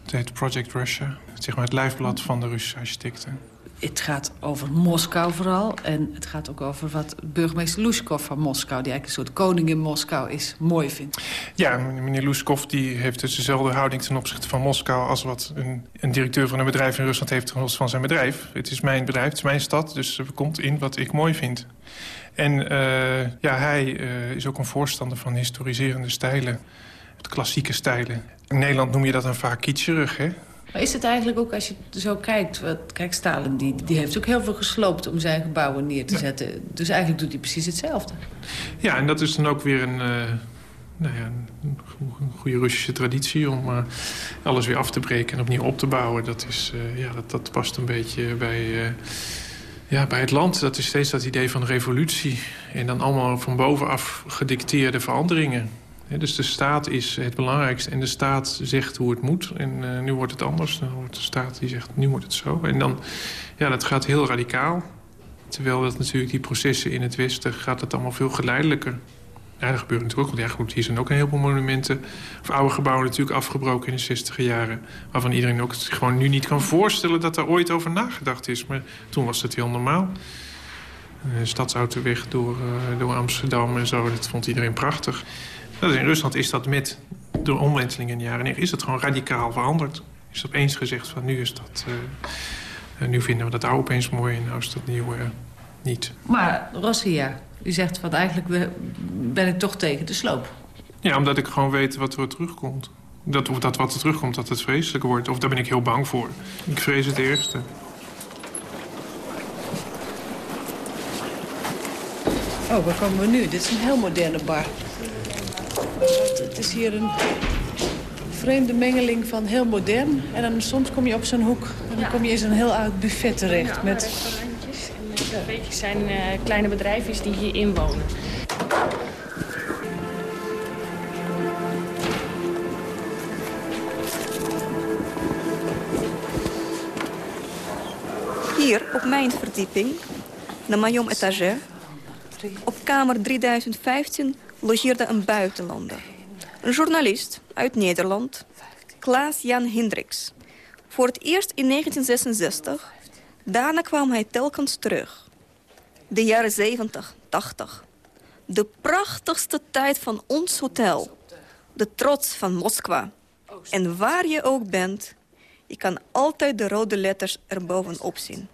R: Het heet Project Russia. Zeg maar het lijfblad van de Russische architecten.
D: Het gaat over Moskou vooral. En het gaat ook over wat burgemeester Lushkov van Moskou... die eigenlijk een soort koning in Moskou is, mooi vindt.
R: Ja, meneer Lushkov die heeft dus dezelfde houding ten opzichte van Moskou... als wat een, een directeur van een bedrijf in Rusland heeft ten van zijn bedrijf. Het is mijn bedrijf, het is mijn stad, dus er komt in wat ik mooi vind. En uh, ja, hij uh, is ook een voorstander van historiserende stijlen. Klassieke stijlen. In Nederland noem je dat dan vaak kitscherig, hè?
D: Maar is het eigenlijk ook, als je zo kijkt... Wat, kijk, Stalin die, die heeft ook heel veel gesloopt om zijn gebouwen neer te zetten. Dus eigenlijk doet hij precies hetzelfde.
R: Ja, en dat is dan ook weer een, uh, nou ja, een goede Russische traditie... om uh, alles weer af te breken en opnieuw op te bouwen. Dat, is, uh, ja, dat, dat past een beetje bij... Ja, bij het land, dat is steeds dat idee van revolutie. En dan allemaal van bovenaf gedicteerde veranderingen dus de staat is het belangrijkste en de staat zegt hoe het moet. En uh, nu wordt het anders. Dan wordt de staat die zegt nu moet het zo. En dan, ja, dat gaat heel radicaal. Terwijl dat natuurlijk die processen in het Westen gaat het allemaal veel geleidelijker. Ja, dat gebeurt natuurlijk ook. Want ja, goed, hier zijn ook een heleboel monumenten... of oude gebouwen natuurlijk afgebroken in de 60 jaren... waarvan iedereen ook gewoon nu niet kan voorstellen... dat er ooit over nagedacht is. Maar toen was het heel normaal. De stadsauto door, uh, door Amsterdam en zo, dat vond iedereen prachtig. Dat is in Rusland is dat met de omwenteling in de jaren 90 is dat gewoon radicaal veranderd. Is opeens gezegd van nu is dat... Uh, nu vinden we dat oude opeens mooi en nou is dat nieuwe uh, niet.
D: Maar Rossia, u zegt van eigenlijk ben ik toch tegen de sloop.
R: Ja, omdat ik gewoon weet wat er terugkomt. Dat, dat wat er terugkomt, dat het vreselijk wordt. Of daar ben ik heel bang voor. Ik vrees het ergste.
D: Oh, waar komen we nu? Dit is een heel moderne bar. Het is hier een vreemde mengeling van heel modern. En dan soms kom je op zo'n hoek en dan kom je in zo'n heel oud buffet terecht.
O: Ja,
D: met
O: restaurantjes. En een beetje zijn uh, kleine bedrijfjes die hier inwonen.
N: Hier, op mijn verdieping, de Mayom Etage, op kamer 3015 logeerde een buitenlander. Een journalist uit Nederland, Klaas-Jan Hendricks. Voor het eerst in 1966. Daarna kwam hij telkens terug. De jaren 70, 80. De prachtigste tijd van ons hotel. De trots van Moskwa. En waar je ook bent, je kan altijd de rode letters erbovenop zien.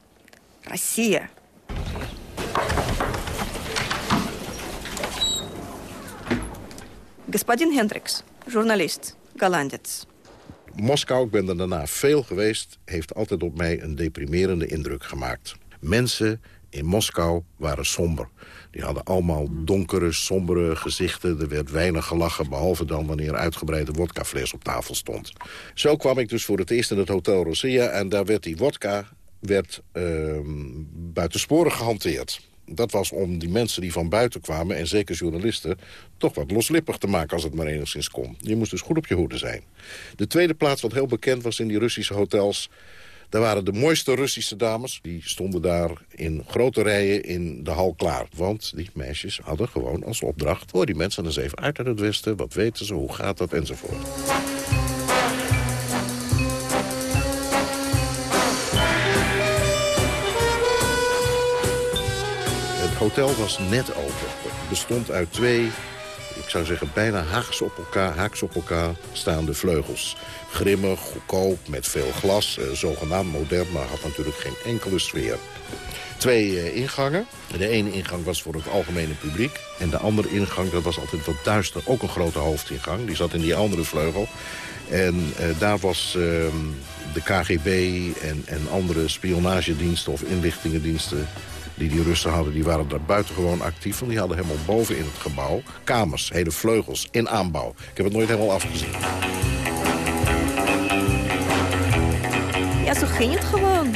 N: Russia. Господин Hendricks, journalist, Galandets.
S: Moskou, ik ben er daarna veel geweest... heeft altijd op mij een deprimerende indruk gemaakt. Mensen in Moskou waren somber. Die hadden allemaal donkere, sombere gezichten. Er werd weinig gelachen, behalve dan wanneer een uitgebreide wodkafles op tafel stond. Zo kwam ik dus voor het eerst in het Hotel Rosia... en daar werd die wodka werd, uh, buitensporig gehanteerd dat was om die mensen die van buiten kwamen... en zeker journalisten, toch wat loslippig te maken als het maar enigszins kon. Je moest dus goed op je hoede zijn. De tweede plaats wat heel bekend was in die Russische hotels... daar waren de mooiste Russische dames. Die stonden daar in grote rijen in de hal klaar. Want die meisjes hadden gewoon als opdracht... hoor die mensen eens even uit uit het Westen. Wat weten ze, hoe gaat dat, enzovoort. Hotel was net open. Het bestond uit twee, ik zou zeggen bijna haaks op elkaar, haaks op elkaar staande vleugels. Grimmig, goedkoop, met veel glas, eh, zogenaamd modern, maar had natuurlijk geen enkele sfeer. Twee eh, ingangen. De ene ingang was voor het algemene publiek. En de andere ingang, dat was altijd wat duister. Ook een grote hoofdingang. Die zat in die andere vleugel. En eh, daar was ehm, de KGB en, en andere spionagediensten of inlichtingendiensten die die Russen hadden, die waren daar buitengewoon actief. Want die hadden helemaal boven in het gebouw kamers, hele vleugels in aanbouw. Ik heb het nooit helemaal afgezien.
N: Ja, zo ging het gewoon.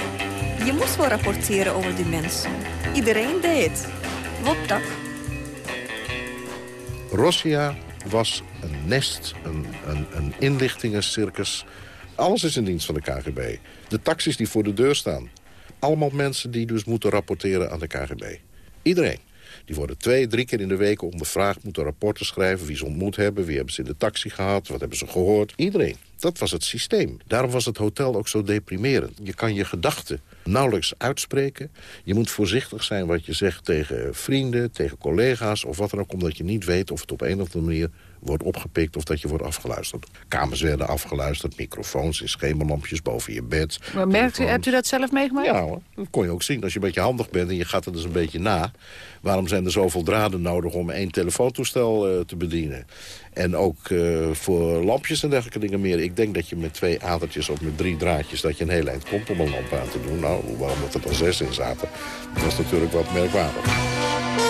N: Je moest wel rapporteren over die mensen. Iedereen deed. Wat dat?
S: Rossia was een nest, een, een, een inlichtingencircus. Alles is in dienst van de KGB. De taxis die voor de deur staan. Allemaal mensen die dus moeten rapporteren aan de KGB. Iedereen. Die worden twee, drie keer in de week ondervraagd, moeten rapporten schrijven... wie ze ontmoet hebben, wie hebben ze in de taxi gehad, wat hebben ze gehoord. Iedereen. Dat was het systeem. Daarom was het hotel ook zo deprimerend. Je kan je gedachten nauwelijks uitspreken. Je moet voorzichtig zijn wat je zegt tegen vrienden, tegen collega's... of wat dan ook, omdat je niet weet of het op een of andere manier wordt opgepikt of dat je wordt afgeluisterd. Kamers werden afgeluisterd, microfoons in schemerlampjes boven je bed.
D: Maar merkt u, hebt u dat zelf meegemaakt?
S: Ja hoor, dat kon je ook zien. Als je een beetje handig bent en je gaat er dus een beetje na... waarom zijn er zoveel draden nodig om één telefoontoestel uh, te bedienen? En ook uh, voor lampjes en dergelijke dingen meer. Ik denk dat je met twee adertjes of met drie draadjes... dat je een heel eind komt om een lamp aan te doen. Nou, waarom dat er dan zes in zaten, dat was natuurlijk wat merkwaardig.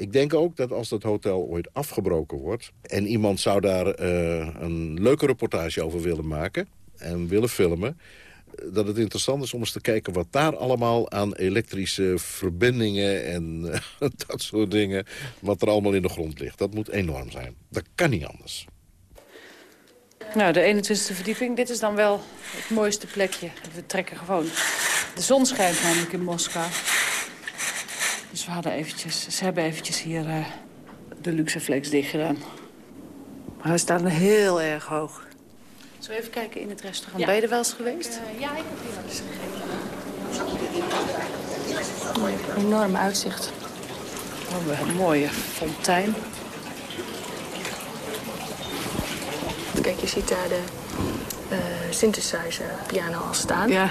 S: Ik denk ook dat als dat hotel ooit afgebroken wordt... en iemand zou daar uh, een leuke reportage over willen maken... en willen filmen dat het interessant is om eens te kijken wat daar allemaal aan elektrische verbindingen en dat soort dingen, wat er allemaal in de grond ligt. Dat moet enorm zijn. Dat kan niet anders.
D: Nou, de 21e verdieping. Dit is dan wel het mooiste plekje. We trekken gewoon. De zon schijnt namelijk in Moskou. Dus we hadden eventjes, ze hebben eventjes hier uh, de Luxeflex dicht gedaan. Maar hij staat heel erg hoog. Zullen we even kijken in het restaurant?
O: Ja.
D: Ben je er wel eens geweest?
O: Uh, ja, ik heb hier wel eens gegeten. Mooi, enorm uitzicht.
D: Oh, een mooie fontein.
O: Kijk, je ziet daar de uh, synthesizer piano al staan.
D: Ja.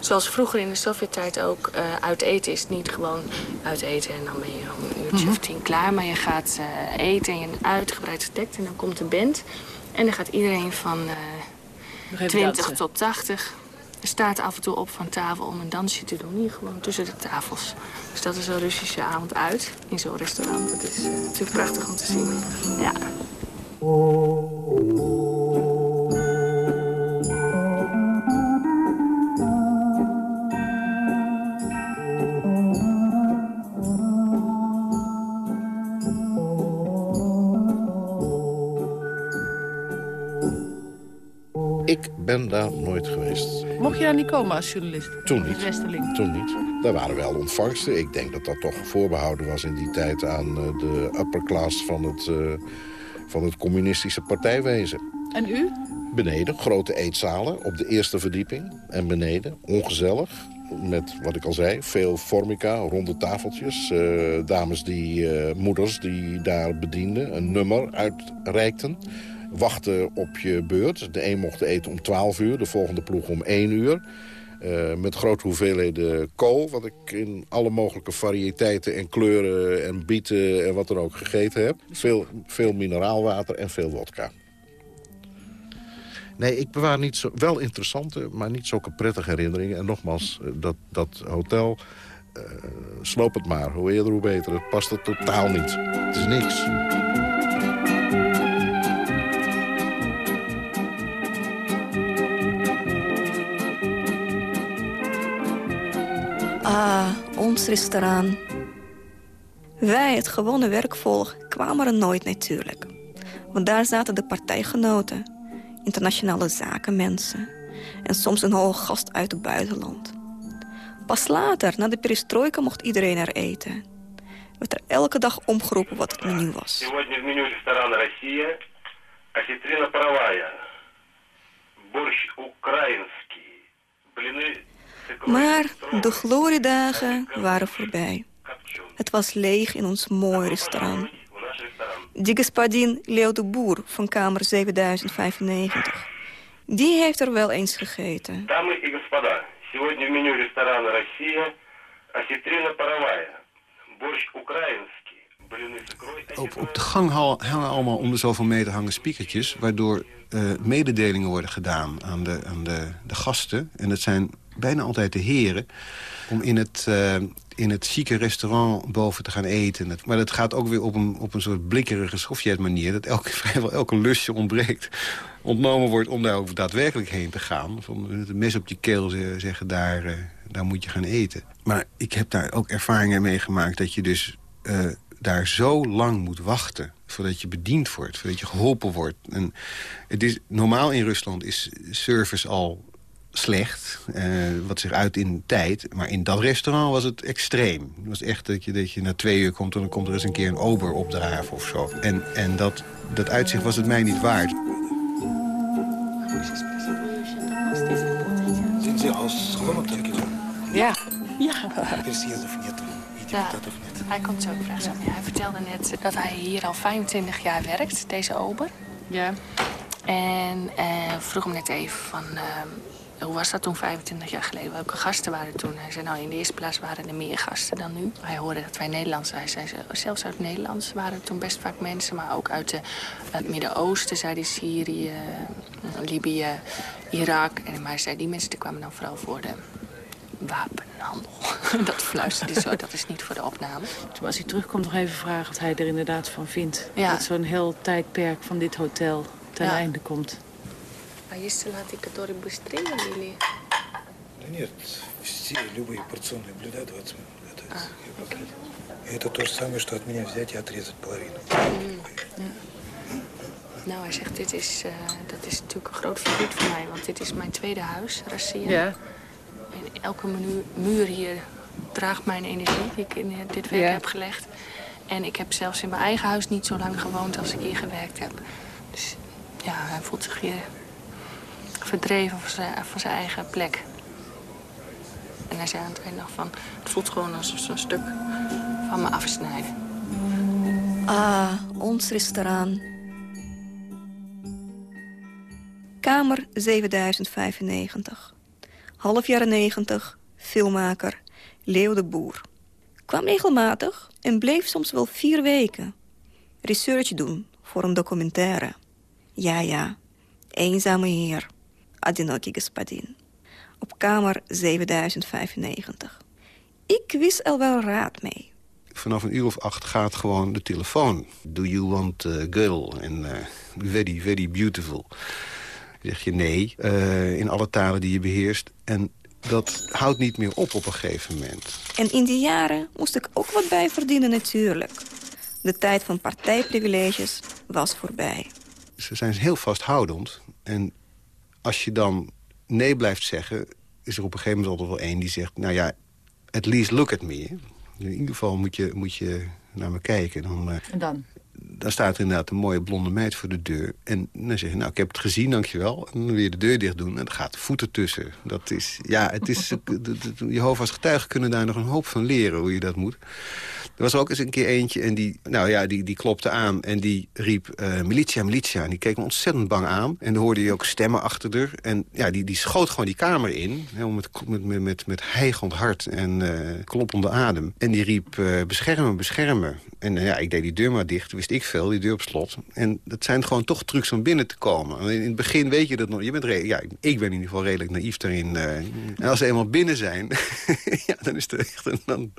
O: Zoals vroeger in de Sovjet-tijd ook uh, uit eten is. Niet gewoon uit eten en dan ben je om een uurtje mm -hmm. of tien klaar. Maar je gaat uh, eten en je hebt uitgebreid gedekt. En dan komt de band. En dan gaat iedereen van uh, 20 tot 80. Er staat af en toe op van tafel om een dansje te doen. Hier gewoon tussen de tafels. Dus dat is een Russische avond uit in zo'n restaurant. Dat is uh, natuurlijk prachtig om te zien. Ja.
S: Ben daar nooit geweest.
D: Mocht je daar niet komen als journalist?
S: Toen niet.
D: Westerling.
S: Toen niet. Daar waren wel ontvangsten. Ik denk dat dat toch voorbehouden was in die tijd aan uh, de upper class van het, uh, van het communistische partijwezen.
D: En u?
S: Beneden, grote eetzalen op de eerste verdieping. En beneden, ongezellig, met wat ik al zei, veel formica, ronde tafeltjes. Uh, dames die, moeders die daar bedienden, een nummer uitreikten wachten op je beurt. De een mocht eten om 12 uur, de volgende ploeg om 1 uur. Uh, met grote hoeveelheden kool, wat ik in alle mogelijke variëteiten en kleuren en bieten en wat dan ook gegeten heb. Veel, veel mineraalwater en veel wodka. Nee, ik bewaar niet zo, wel interessante, maar niet zulke prettige herinneringen. En nogmaals, dat, dat hotel, uh, sloop het maar. Hoe eerder, hoe beter. Het past er totaal niet. Het is niks.
N: Ah, ons restaurant. Wij, het gewone werkvolk, kwamen er nooit natuurlijk. Want daar zaten de partijgenoten, internationale zakenmensen... en soms een hoge gast uit het buitenland. Pas later, na de perestroika, mocht iedereen er eten. Werd er elke dag omgeroepen wat het menu was.
T: Сегодня в меню ресторана «Россия» осетрина паровая, борщ украинский, блины
N: maar de gloriedagen waren voorbij. Het was leeg in ons mooi restaurant. Die господин Leo de Boer van kamer 7095. Die heeft er wel eens gegeten.
T: Дамы и господа, сегодня в меню ресторана «Россия» осетрина паровая, борщ украинский, блины с икрой...
U: Op, op de gang hangen allemaal om de zoveel meter hangen spiekertjes... waardoor uh, mededelingen worden gedaan aan, de, aan de, de gasten. En dat zijn bijna altijd de heren... om in het, uh, in het chique restaurant boven te gaan eten. Maar dat gaat ook weer op een, op een soort blikkerige Sovjet manier... dat elke, vrijwel elke lusje ontbreekt, ontnomen wordt om daar ook daadwerkelijk heen te gaan. Van een mes op je keel zeggen, daar, uh, daar moet je gaan eten. Maar ik heb daar ook ervaringen mee gemaakt dat je dus... Uh, daar zo lang moet wachten voordat je bediend wordt, voordat je geholpen wordt. En het is, normaal in Rusland is service al slecht, eh, wat zich uit in tijd. Maar in dat restaurant was het extreem. Het was echt dat je, dat je na twee uur komt... en dan komt er eens een keer een ober opdraven of zo. En, en dat, dat uitzicht was het mij niet waard.
O: Ja. Ja. Ja, hij komt zo vragen. Hij vertelde net dat hij hier al 25 jaar werkt, deze ober.
I: Ja.
O: En eh, vroeg hem net even van... eh, hoe was dat toen 25 jaar geleden? Welke gasten waren er toen? Hij zei, nou, in de eerste plaats waren er meer gasten dan nu. Hij hoorde dat wij Nederlands Hij zei, zelfs uit Nederlands waren er toen best vaak mensen. Maar ook uit de, het Midden-Oosten, zei hij, Syrië, Libië, Irak. En hij zei, die mensen die kwamen dan vooral voor de wapenhandel. dat fluisterde hij zo, dat is niet voor de opname.
D: Toen als hij terugkomt nog even vragen wat hij er inderdaad van vindt.
O: Ja.
D: Dat zo'n heel tijdperk van dit hotel ten
O: Ja.
D: einde komt.
O: А есть салаты, которые быстрее или...
V: Да нет, все любые порционные блюда 20 минут готовятся. И Это то же самое, что от меня взять и отрезать половину.
O: Nou, hij zegt, dit is, eh, dat is natuurlijk een groot verdriet voor mij. Want dit is mijn tweede huis, Rassia.
I: Ja.
O: En elke menu- muur hier draagt mijn energie die ik in eh, dit werk
I: Ja.
O: heb gelegd. En ik heb zelfs in mijn eigen huis niet zo lang gewoond als ik hier gewerkt heb. Dus ja, hij voelt zich hier verdreven van zijn, zijn eigen plek. En hij zei aan het eind nog van... Het voelt gewoon alsof ze een stuk van me afsnijden.
N: Ah, ons restaurant. Kamer 7095. Half jaren 90, filmmaker, Leo de Boer. Kwam regelmatig en bleef soms wel vier weken. Research doen voor een documentaire. Ja, ja, eenzame heer, Adinoki господин. Op kamer 7095. Ik wist er wel raad mee.
U: Vanaf een uur of acht gaat gewoon de telefoon. Do you want a girl? En eh, very, very beautiful. Dan zeg je nee, eh, in alle talen die je beheerst. En dat houdt niet meer op op een gegeven moment.
N: En in die jaren moest ik ook wat bij verdienen natuurlijk. De tijd van partijprivileges was voorbij.
U: Ze zijn heel vasthoudend. En als je dan nee blijft zeggen... is er op een gegeven moment altijd wel één die zegt... nou ja, at least look at me. In ieder geval moet je, moet je naar me kijken. Dan, eh,
D: En dan?
U: Dan staat er inderdaad een mooie blonde meid voor de deur. En dan zeg je, nou, ik heb het gezien, dankjewel. En dan weer de deur dicht doen en dan gaat de voeten tussen. Dat is, ja, het is... Jehovah's getuigen kunnen daar nog een hoop van leren, hoe je dat moet. Er was er ook eens een keer eentje en die, nou ja, die, die klopte aan en die riep eh, militia, militia. En die keek me ontzettend bang aan. En dan hoorde je ook stemmen achter haar. En ja, die, die schoot gewoon die kamer in, helemaal met, met, met, met, met hart en eh, kloppende adem. En die riep, eh, beschermen, beschermen. En ja, ik deed die deur maar dicht, wist ik veel, die deur op slot. En dat zijn gewoon toch trucs om binnen te komen. In het begin weet je dat nog. Je bent ja, ik ben in ieder geval redelijk naïef daarin. eh. en als ze eenmaal binnen zijn, ja, dan is het echt een, dan,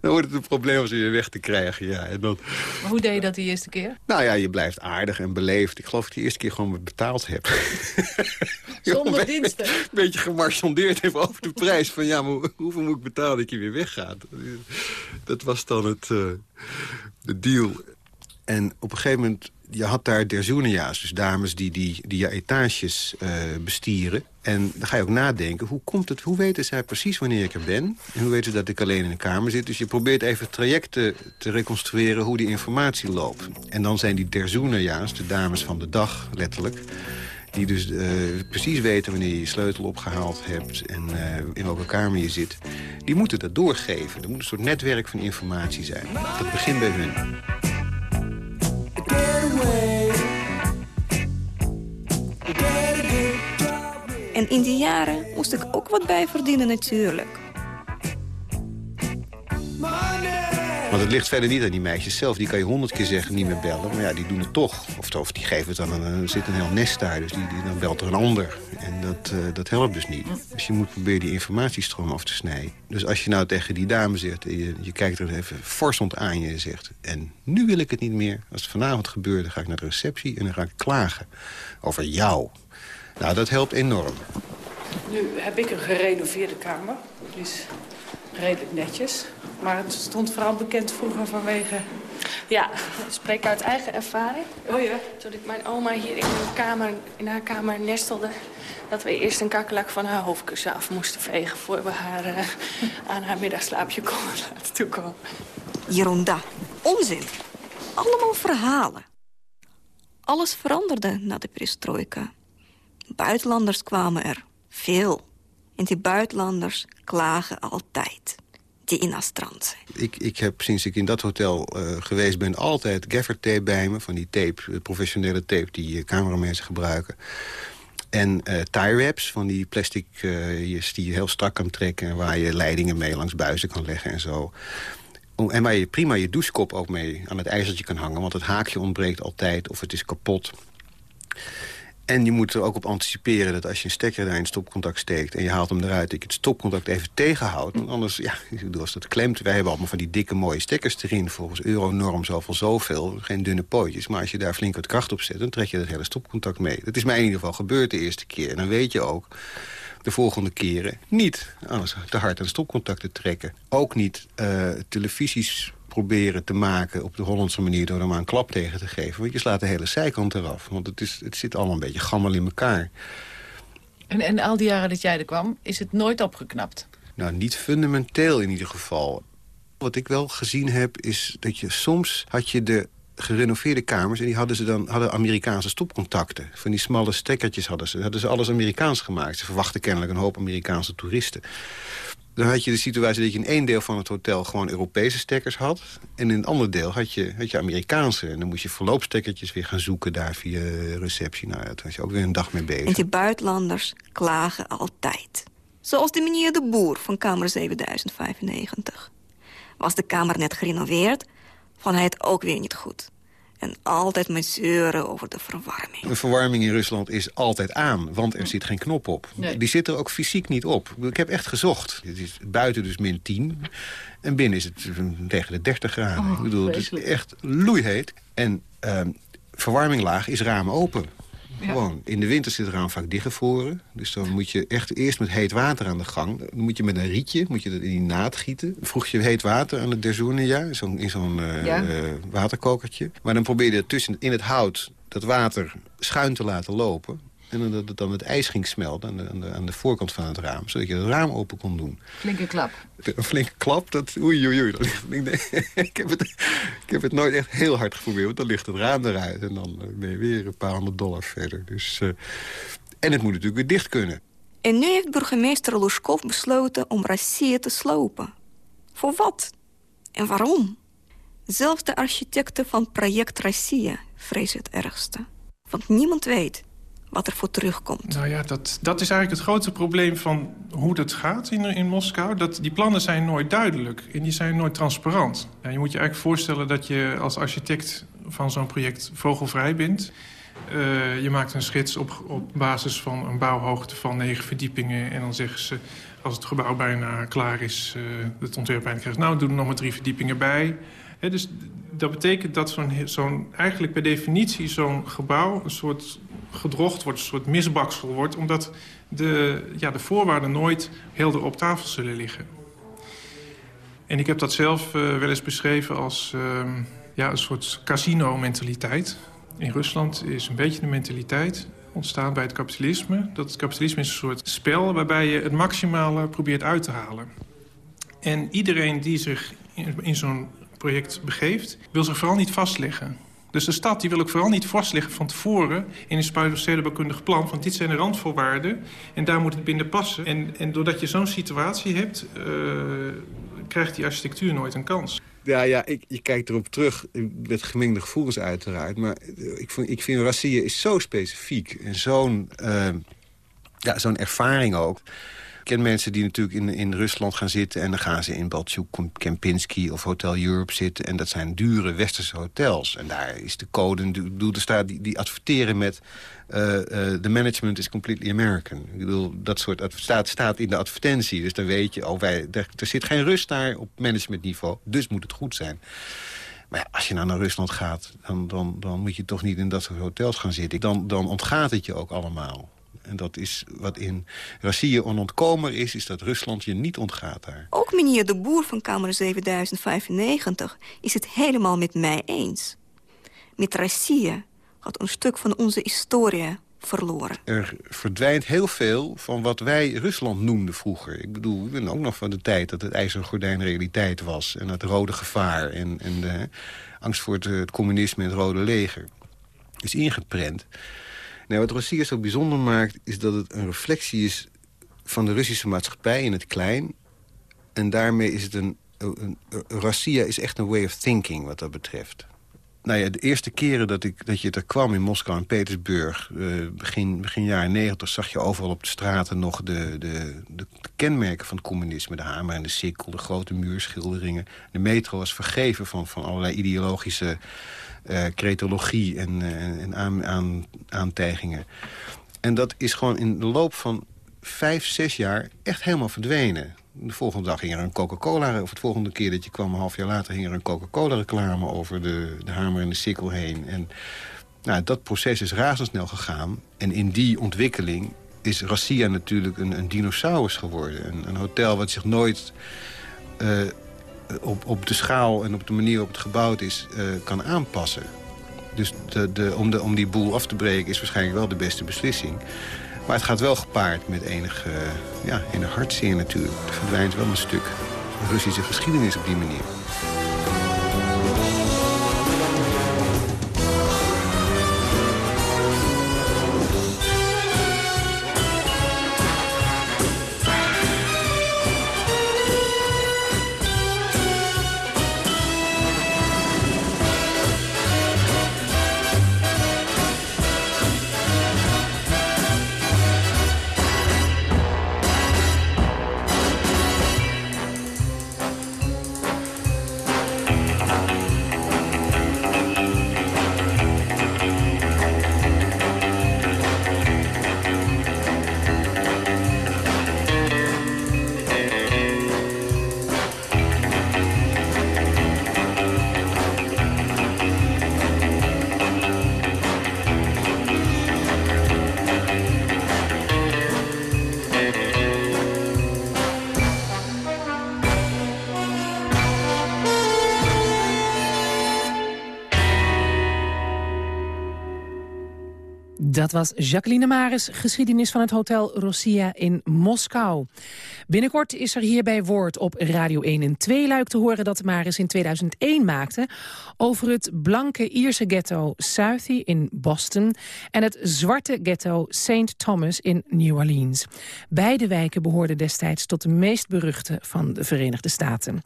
U: dan wordt het een probleem om ze weer weg te krijgen. Ja. En dan,
D: Maar hoe deed je dat de eerste keer?
U: nou ja, je blijft aardig en beleefd. Ik geloof dat ik de eerste keer gewoon betaald heb.
D: Zonder
U: Een
D: diensten.
U: beetje gemarchandeerd even over de prijs. Van ja, maar hoe- hoeveel moet ik betalen dat je weer weggaat? Dat was dan het, eh, de deal. En op een gegeven moment, je had daar derzoenia's. Dus dames die, die, die je etages eh, bestieren. En dan ga je ook nadenken, hoe komt het, hoe weten zij precies wanneer ik er ben? En hoe weten ze dat ik alleen in een kamer zit? Dus je probeert even het traject te, reconstrueren hoe die informatie loopt. En dan zijn die derzoenia's, de dames van de dag, letterlijk... die dus eh, precies weten wanneer je je sleutel opgehaald hebt... en eh, in welke kamer je zit, die moeten dat doorgeven. Er moet een soort netwerk van informatie zijn. Dat begint bij hun.
N: En in die jaren moest ik ook wat bij verdienen natuurlijk.
U: Want het ligt verder niet aan die meisjes zelf. Die kan je honderd keer zeggen, niet meer bellen. Maar ja, die doen het toch. Of, die geven het dan een... Er zit een heel nest daar, dus die, die, dan belt er een ander. En dat, eh, dat helpt dus niet. Dus je moet proberen die informatiestroom af te snijden. Dus als je nou tegen die dame zegt... je, je kijkt er even forsend aan je en zegt... en nu wil ik het niet meer. Als het vanavond gebeurt, dan ga ik naar de receptie... en dan ga ik klagen over jou. Nou, dat helpt enorm.
I: Nu heb ik een gerenoveerde kamer. Die is redelijk netjes. Maar het stond vooral bekend vroeger vanwege
O: Ja, ik spreek uit eigen ervaring.
I: Oh ja?
O: Toen ik mijn oma hier in, haar kamer, in haar kamer nestelde... dat we eerst een kakkelak van haar hoofdkussen af moesten vegen... voor we haar eh, aan haar middagslaapje konden laten toekomen.
N: Jeroenda, onzin. Allemaal verhalen. Alles veranderde na de perestroika. Buitenlanders kwamen er, veel. En die buitenlanders klagen altijd. Die inastranten.
U: Ik, ik heb sinds ik in dat hotel eh, geweest ben altijd gaffer tape bij me. Van die tape, de professionele tape die uh, cameramensen gebruiken. En eh tie wraps, van die plastic eh, die je heel strak kan trekken... en waar je leidingen mee langs buizen kan leggen en zo. En waar je prima je douchekop ook mee aan het ijzertje kan hangen. Want het haakje ontbreekt altijd of het is kapot. En je moet er ook op anticiperen dat als je een stekker daar in het stopcontact steekt... en je haalt hem eruit, dat je het stopcontact even tegenhoudt. Want anders, ja, als dat klemt... wij hebben allemaal van die dikke mooie stekkers erin... volgens euronorm zoveel zoveel, geen dunne pootjes. Maar als je daar flink wat kracht op zet, dan trek je het hele stopcontact mee. Dat is mij in ieder geval gebeurd de eerste keer. En dan weet je ook de volgende keren niet anders te hard aan stopcontacten trekken. Ook niet eh, televisies proberen te maken op de Hollandse manier... door er maar een klap tegen te geven. Want je slaat de hele zijkant eraf. Want het, is, het zit allemaal een beetje gammel in elkaar.
D: En, en al die jaren dat jij er kwam, is het nooit opgeknapt?
U: Nou, niet fundamenteel in ieder geval. Wat ik wel gezien heb, is dat je soms had je de gerenoveerde kamers... en die hadden ze dan hadden Amerikaanse stopcontacten. Van die smalle stekkertjes hadden ze. Hadden ze alles Amerikaans gemaakt. Ze verwachten kennelijk een hoop Amerikaanse toeristen. Dan had je de situatie dat je in één deel van het hotel... gewoon Europese stekkers had. En in een ander deel had je, had je Amerikaanse. En dan moest je verloopstekkertjes weer gaan zoeken daar via receptie. Nou, daar was je ook weer een dag mee bezig.
N: En die buitenlanders klagen altijd. Zoals de meneer de Boer van Kamer 7095. Was de kamer net gerenoveerd, vond hij het ook weer niet goed. En altijd met zeuren over de verwarming.
U: De verwarming in Rusland is altijd aan, want er zit geen knop op.
N: Nee.
U: Die zit er ook fysiek niet op. Ik heb echt gezocht. Het is buiten dus min 10 en binnen is het tegen de 30 graden.
D: Oh,
U: ik bedoel, het is echt loeiheet. En ehm, verwarming laag is ramen open. Gewoon. In de winter zit het raam vaak dichtgevroren. Dus dan moet je echt eerst met heet water aan de gang. Dan moet je met een rietje moet je dat in die naad gieten. Vroeg je heet water aan het Derzounia, in zo'n in zo'n eh,
D: Ja.
U: eh, waterkokertje. Maar dan probeer je tussen in het hout dat water schuin te laten lopen. En dan dat het dan het ijs ging smelten aan de, aan, de, aan de voorkant van het raam. Zodat je het raam open kon doen.
D: Flinke klap.
U: Een flinke klap, dat oei oei oei. Dat ligt, ik, heb het, ik heb het nooit echt heel hard geprobeerd. Want dan ligt het raam eruit. En dan eh, ben je weer een paar honderd dollar verder. Dus, eh, en het moet natuurlijk weer dicht kunnen.
N: En nu heeft burgemeester Lushkov besloten om Russia te slopen. Voor wat? En waarom? Zelfs de architecten van project Russia vrezen het ergste. Want niemand weet wat er voor terugkomt.
R: Nou ja, dat, dat is eigenlijk het grote probleem van hoe dat gaat in, in Moskou. Dat, die plannen zijn nooit duidelijk en die zijn nooit transparant. Ja, je moet je eigenlijk voorstellen dat je als architect van zo'n project vogelvrij bent. Eh, je maakt een schets op, op basis van een bouwhoogte van negen verdiepingen. En dan zeggen ze, als het gebouw bijna klaar is, eh, het ontwerp bijna krijgt... nou, doe er nog maar drie verdiepingen bij. Hè, dus dat betekent dat zo'n zo'n eigenlijk per definitie zo'n gebouw... een soort gedrocht wordt, een soort misbaksel wordt... omdat de, ja, de voorwaarden nooit helder op tafel zullen liggen. En ik heb dat zelf eh, wel eens beschreven als ehm, ja, een soort casino-mentaliteit. In Rusland is een beetje de mentaliteit ontstaan bij het kapitalisme. Dat het kapitalisme is een soort spel waarbij je het maximale probeert uit te halen. En iedereen die zich in, in zo'n project begeeft, wil zich vooral niet vastleggen. Dus de stad die wil ook vooral niet vastleggen van tevoren... in een stedenbouwkundig plan van dit zijn de randvoorwaarden... en daar moet het binnen passen. En, en doordat je zo'n situatie hebt, eh, krijgt die architectuur nooit een kans.
U: Ja, ja ik, je kijkt erop terug met gemengde gevoelens uiteraard. Maar eh, ik, vind- ik vind Russia is zo specifiek. En zo'n eh, ja, zo'n ervaring ook. Ken mensen die natuurlijk in, in Rusland gaan zitten... en dan gaan ze in Balchuk Kempinski of Hotel Europe zitten... en dat zijn dure westerse hotels. En daar is de code, er staat, die, die adverteren met... eh, eh, the management is completely American. Ik bedoel, dat soort staat, staat in de advertentie. Dus dan weet je, oh, wij, er, zit geen rust daar op managementniveau. Dus moet het goed zijn. Maar als je nou naar Rusland gaat, dan, dan, dan moet je toch niet in dat soort hotels gaan zitten. Dan, dan ontgaat het je ook allemaal. En dat is wat in Russie onontkomen is, is dat Rusland je niet ontgaat daar.
N: Ook meneer de Boer van Kamer 7095 is het helemaal met mij eens. Met Russie gaat een stuk van onze historie verloren.
U: Er verdwijnt heel veel van wat wij Rusland noemden vroeger. Ik bedoel, ik ben ook nog van de tijd dat het ijzeren gordijn realiteit was. En het rode gevaar en, en de angst voor het, het communisme en het rode leger. Is ingeprent. Nou, wat Russia zo bijzonder maakt, is dat het een reflectie is van de Russische maatschappij in het klein. En daarmee is het een, een, is echt een way of thinking wat dat betreft. Nou ja, de eerste keren dat, ik, dat je er kwam in Moskou en Petersburg... Uh, begin, begin jaren negentig zag je overal op de straten nog de, de, de, kenmerken van het communisme. De hamer en de sikkel, de grote muurschilderingen. De metro was vergeven van, van allerlei ideologische cretologie en, uh, en aan, aan, aantijgingen. En dat is gewoon in de loop van vijf, zes jaar echt helemaal verdwenen. De volgende dag ging er een Coca-Cola... of het volgende keer dat je kwam, een half jaar later... ging er een Coca-Cola-reclame over de, de hamer en de sikkel heen. En nou, dat proces is razendsnel gegaan. En in die ontwikkeling is Rassia natuurlijk een, een dinosaurus geworden. Een, een, hotel wat zich nooit uh, op, op de schaal en op de manier waarop het gebouwd is... Uh, kan aanpassen. Dus de, de, om, de, om die boel af te breken is waarschijnlijk wel de beste beslissing. Maar het gaat wel gepaard met enig, uh, ja, enig hartzeer natuurlijk. Er verdwijnt wel een stuk Russische geschiedenis op die manier.
C: Dat was Jacqueline Maris, geschiedenis van het Hotel Rossiya in Moskou. Binnenkort is er hier bij Woord op Radio 1 en 2 luik te horen... dat Maris in 2001 maakte over het blanke Ierse ghetto Southie in Boston... en het zwarte ghetto St. Thomas in New Orleans. Beide wijken behoorden destijds tot de meest beruchte van de Verenigde Staten.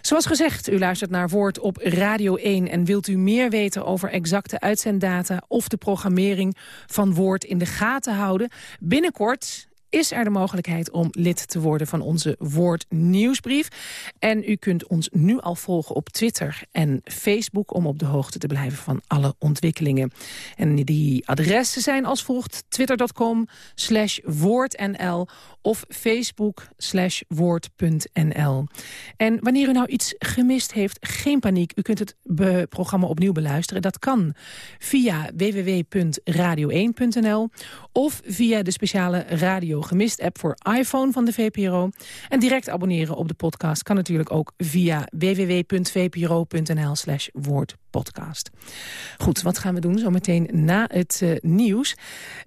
C: Zoals gezegd, u luistert naar Woord op Radio 1... en wilt u meer weten over exacte uitzenddata... of de programmering van Woord in de gaten houden? Binnenkort is er de mogelijkheid om lid te worden van onze Woord Nieuwsbrief. En u kunt ons nu al volgen op Twitter en Facebook... om op de hoogte te blijven van alle ontwikkelingen. En die adressen zijn als volgt twitter.com slash woordnl of facebook slash woord.nl. En wanneer u nou iets gemist heeft, geen paniek. U kunt het programma opnieuw beluisteren. Dat kan via www.radio1.nl of via de speciale Radio Gemist app voor iPhone van de VPRO. En direct abonneren op de podcast kan natuurlijk ook via www.vpro.nl slash woordpodcast. Goed, wat gaan we doen zometeen na het uh, nieuws?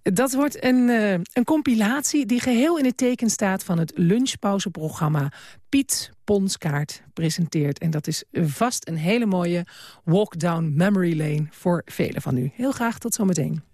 C: Dat wordt een, uh, een compilatie die geheel in het teken staat van het lunchpauzeprogramma Piet Ponskaart presenteert. En dat is vast een hele mooie walk down memory lane voor velen van u. Heel graag tot zometeen.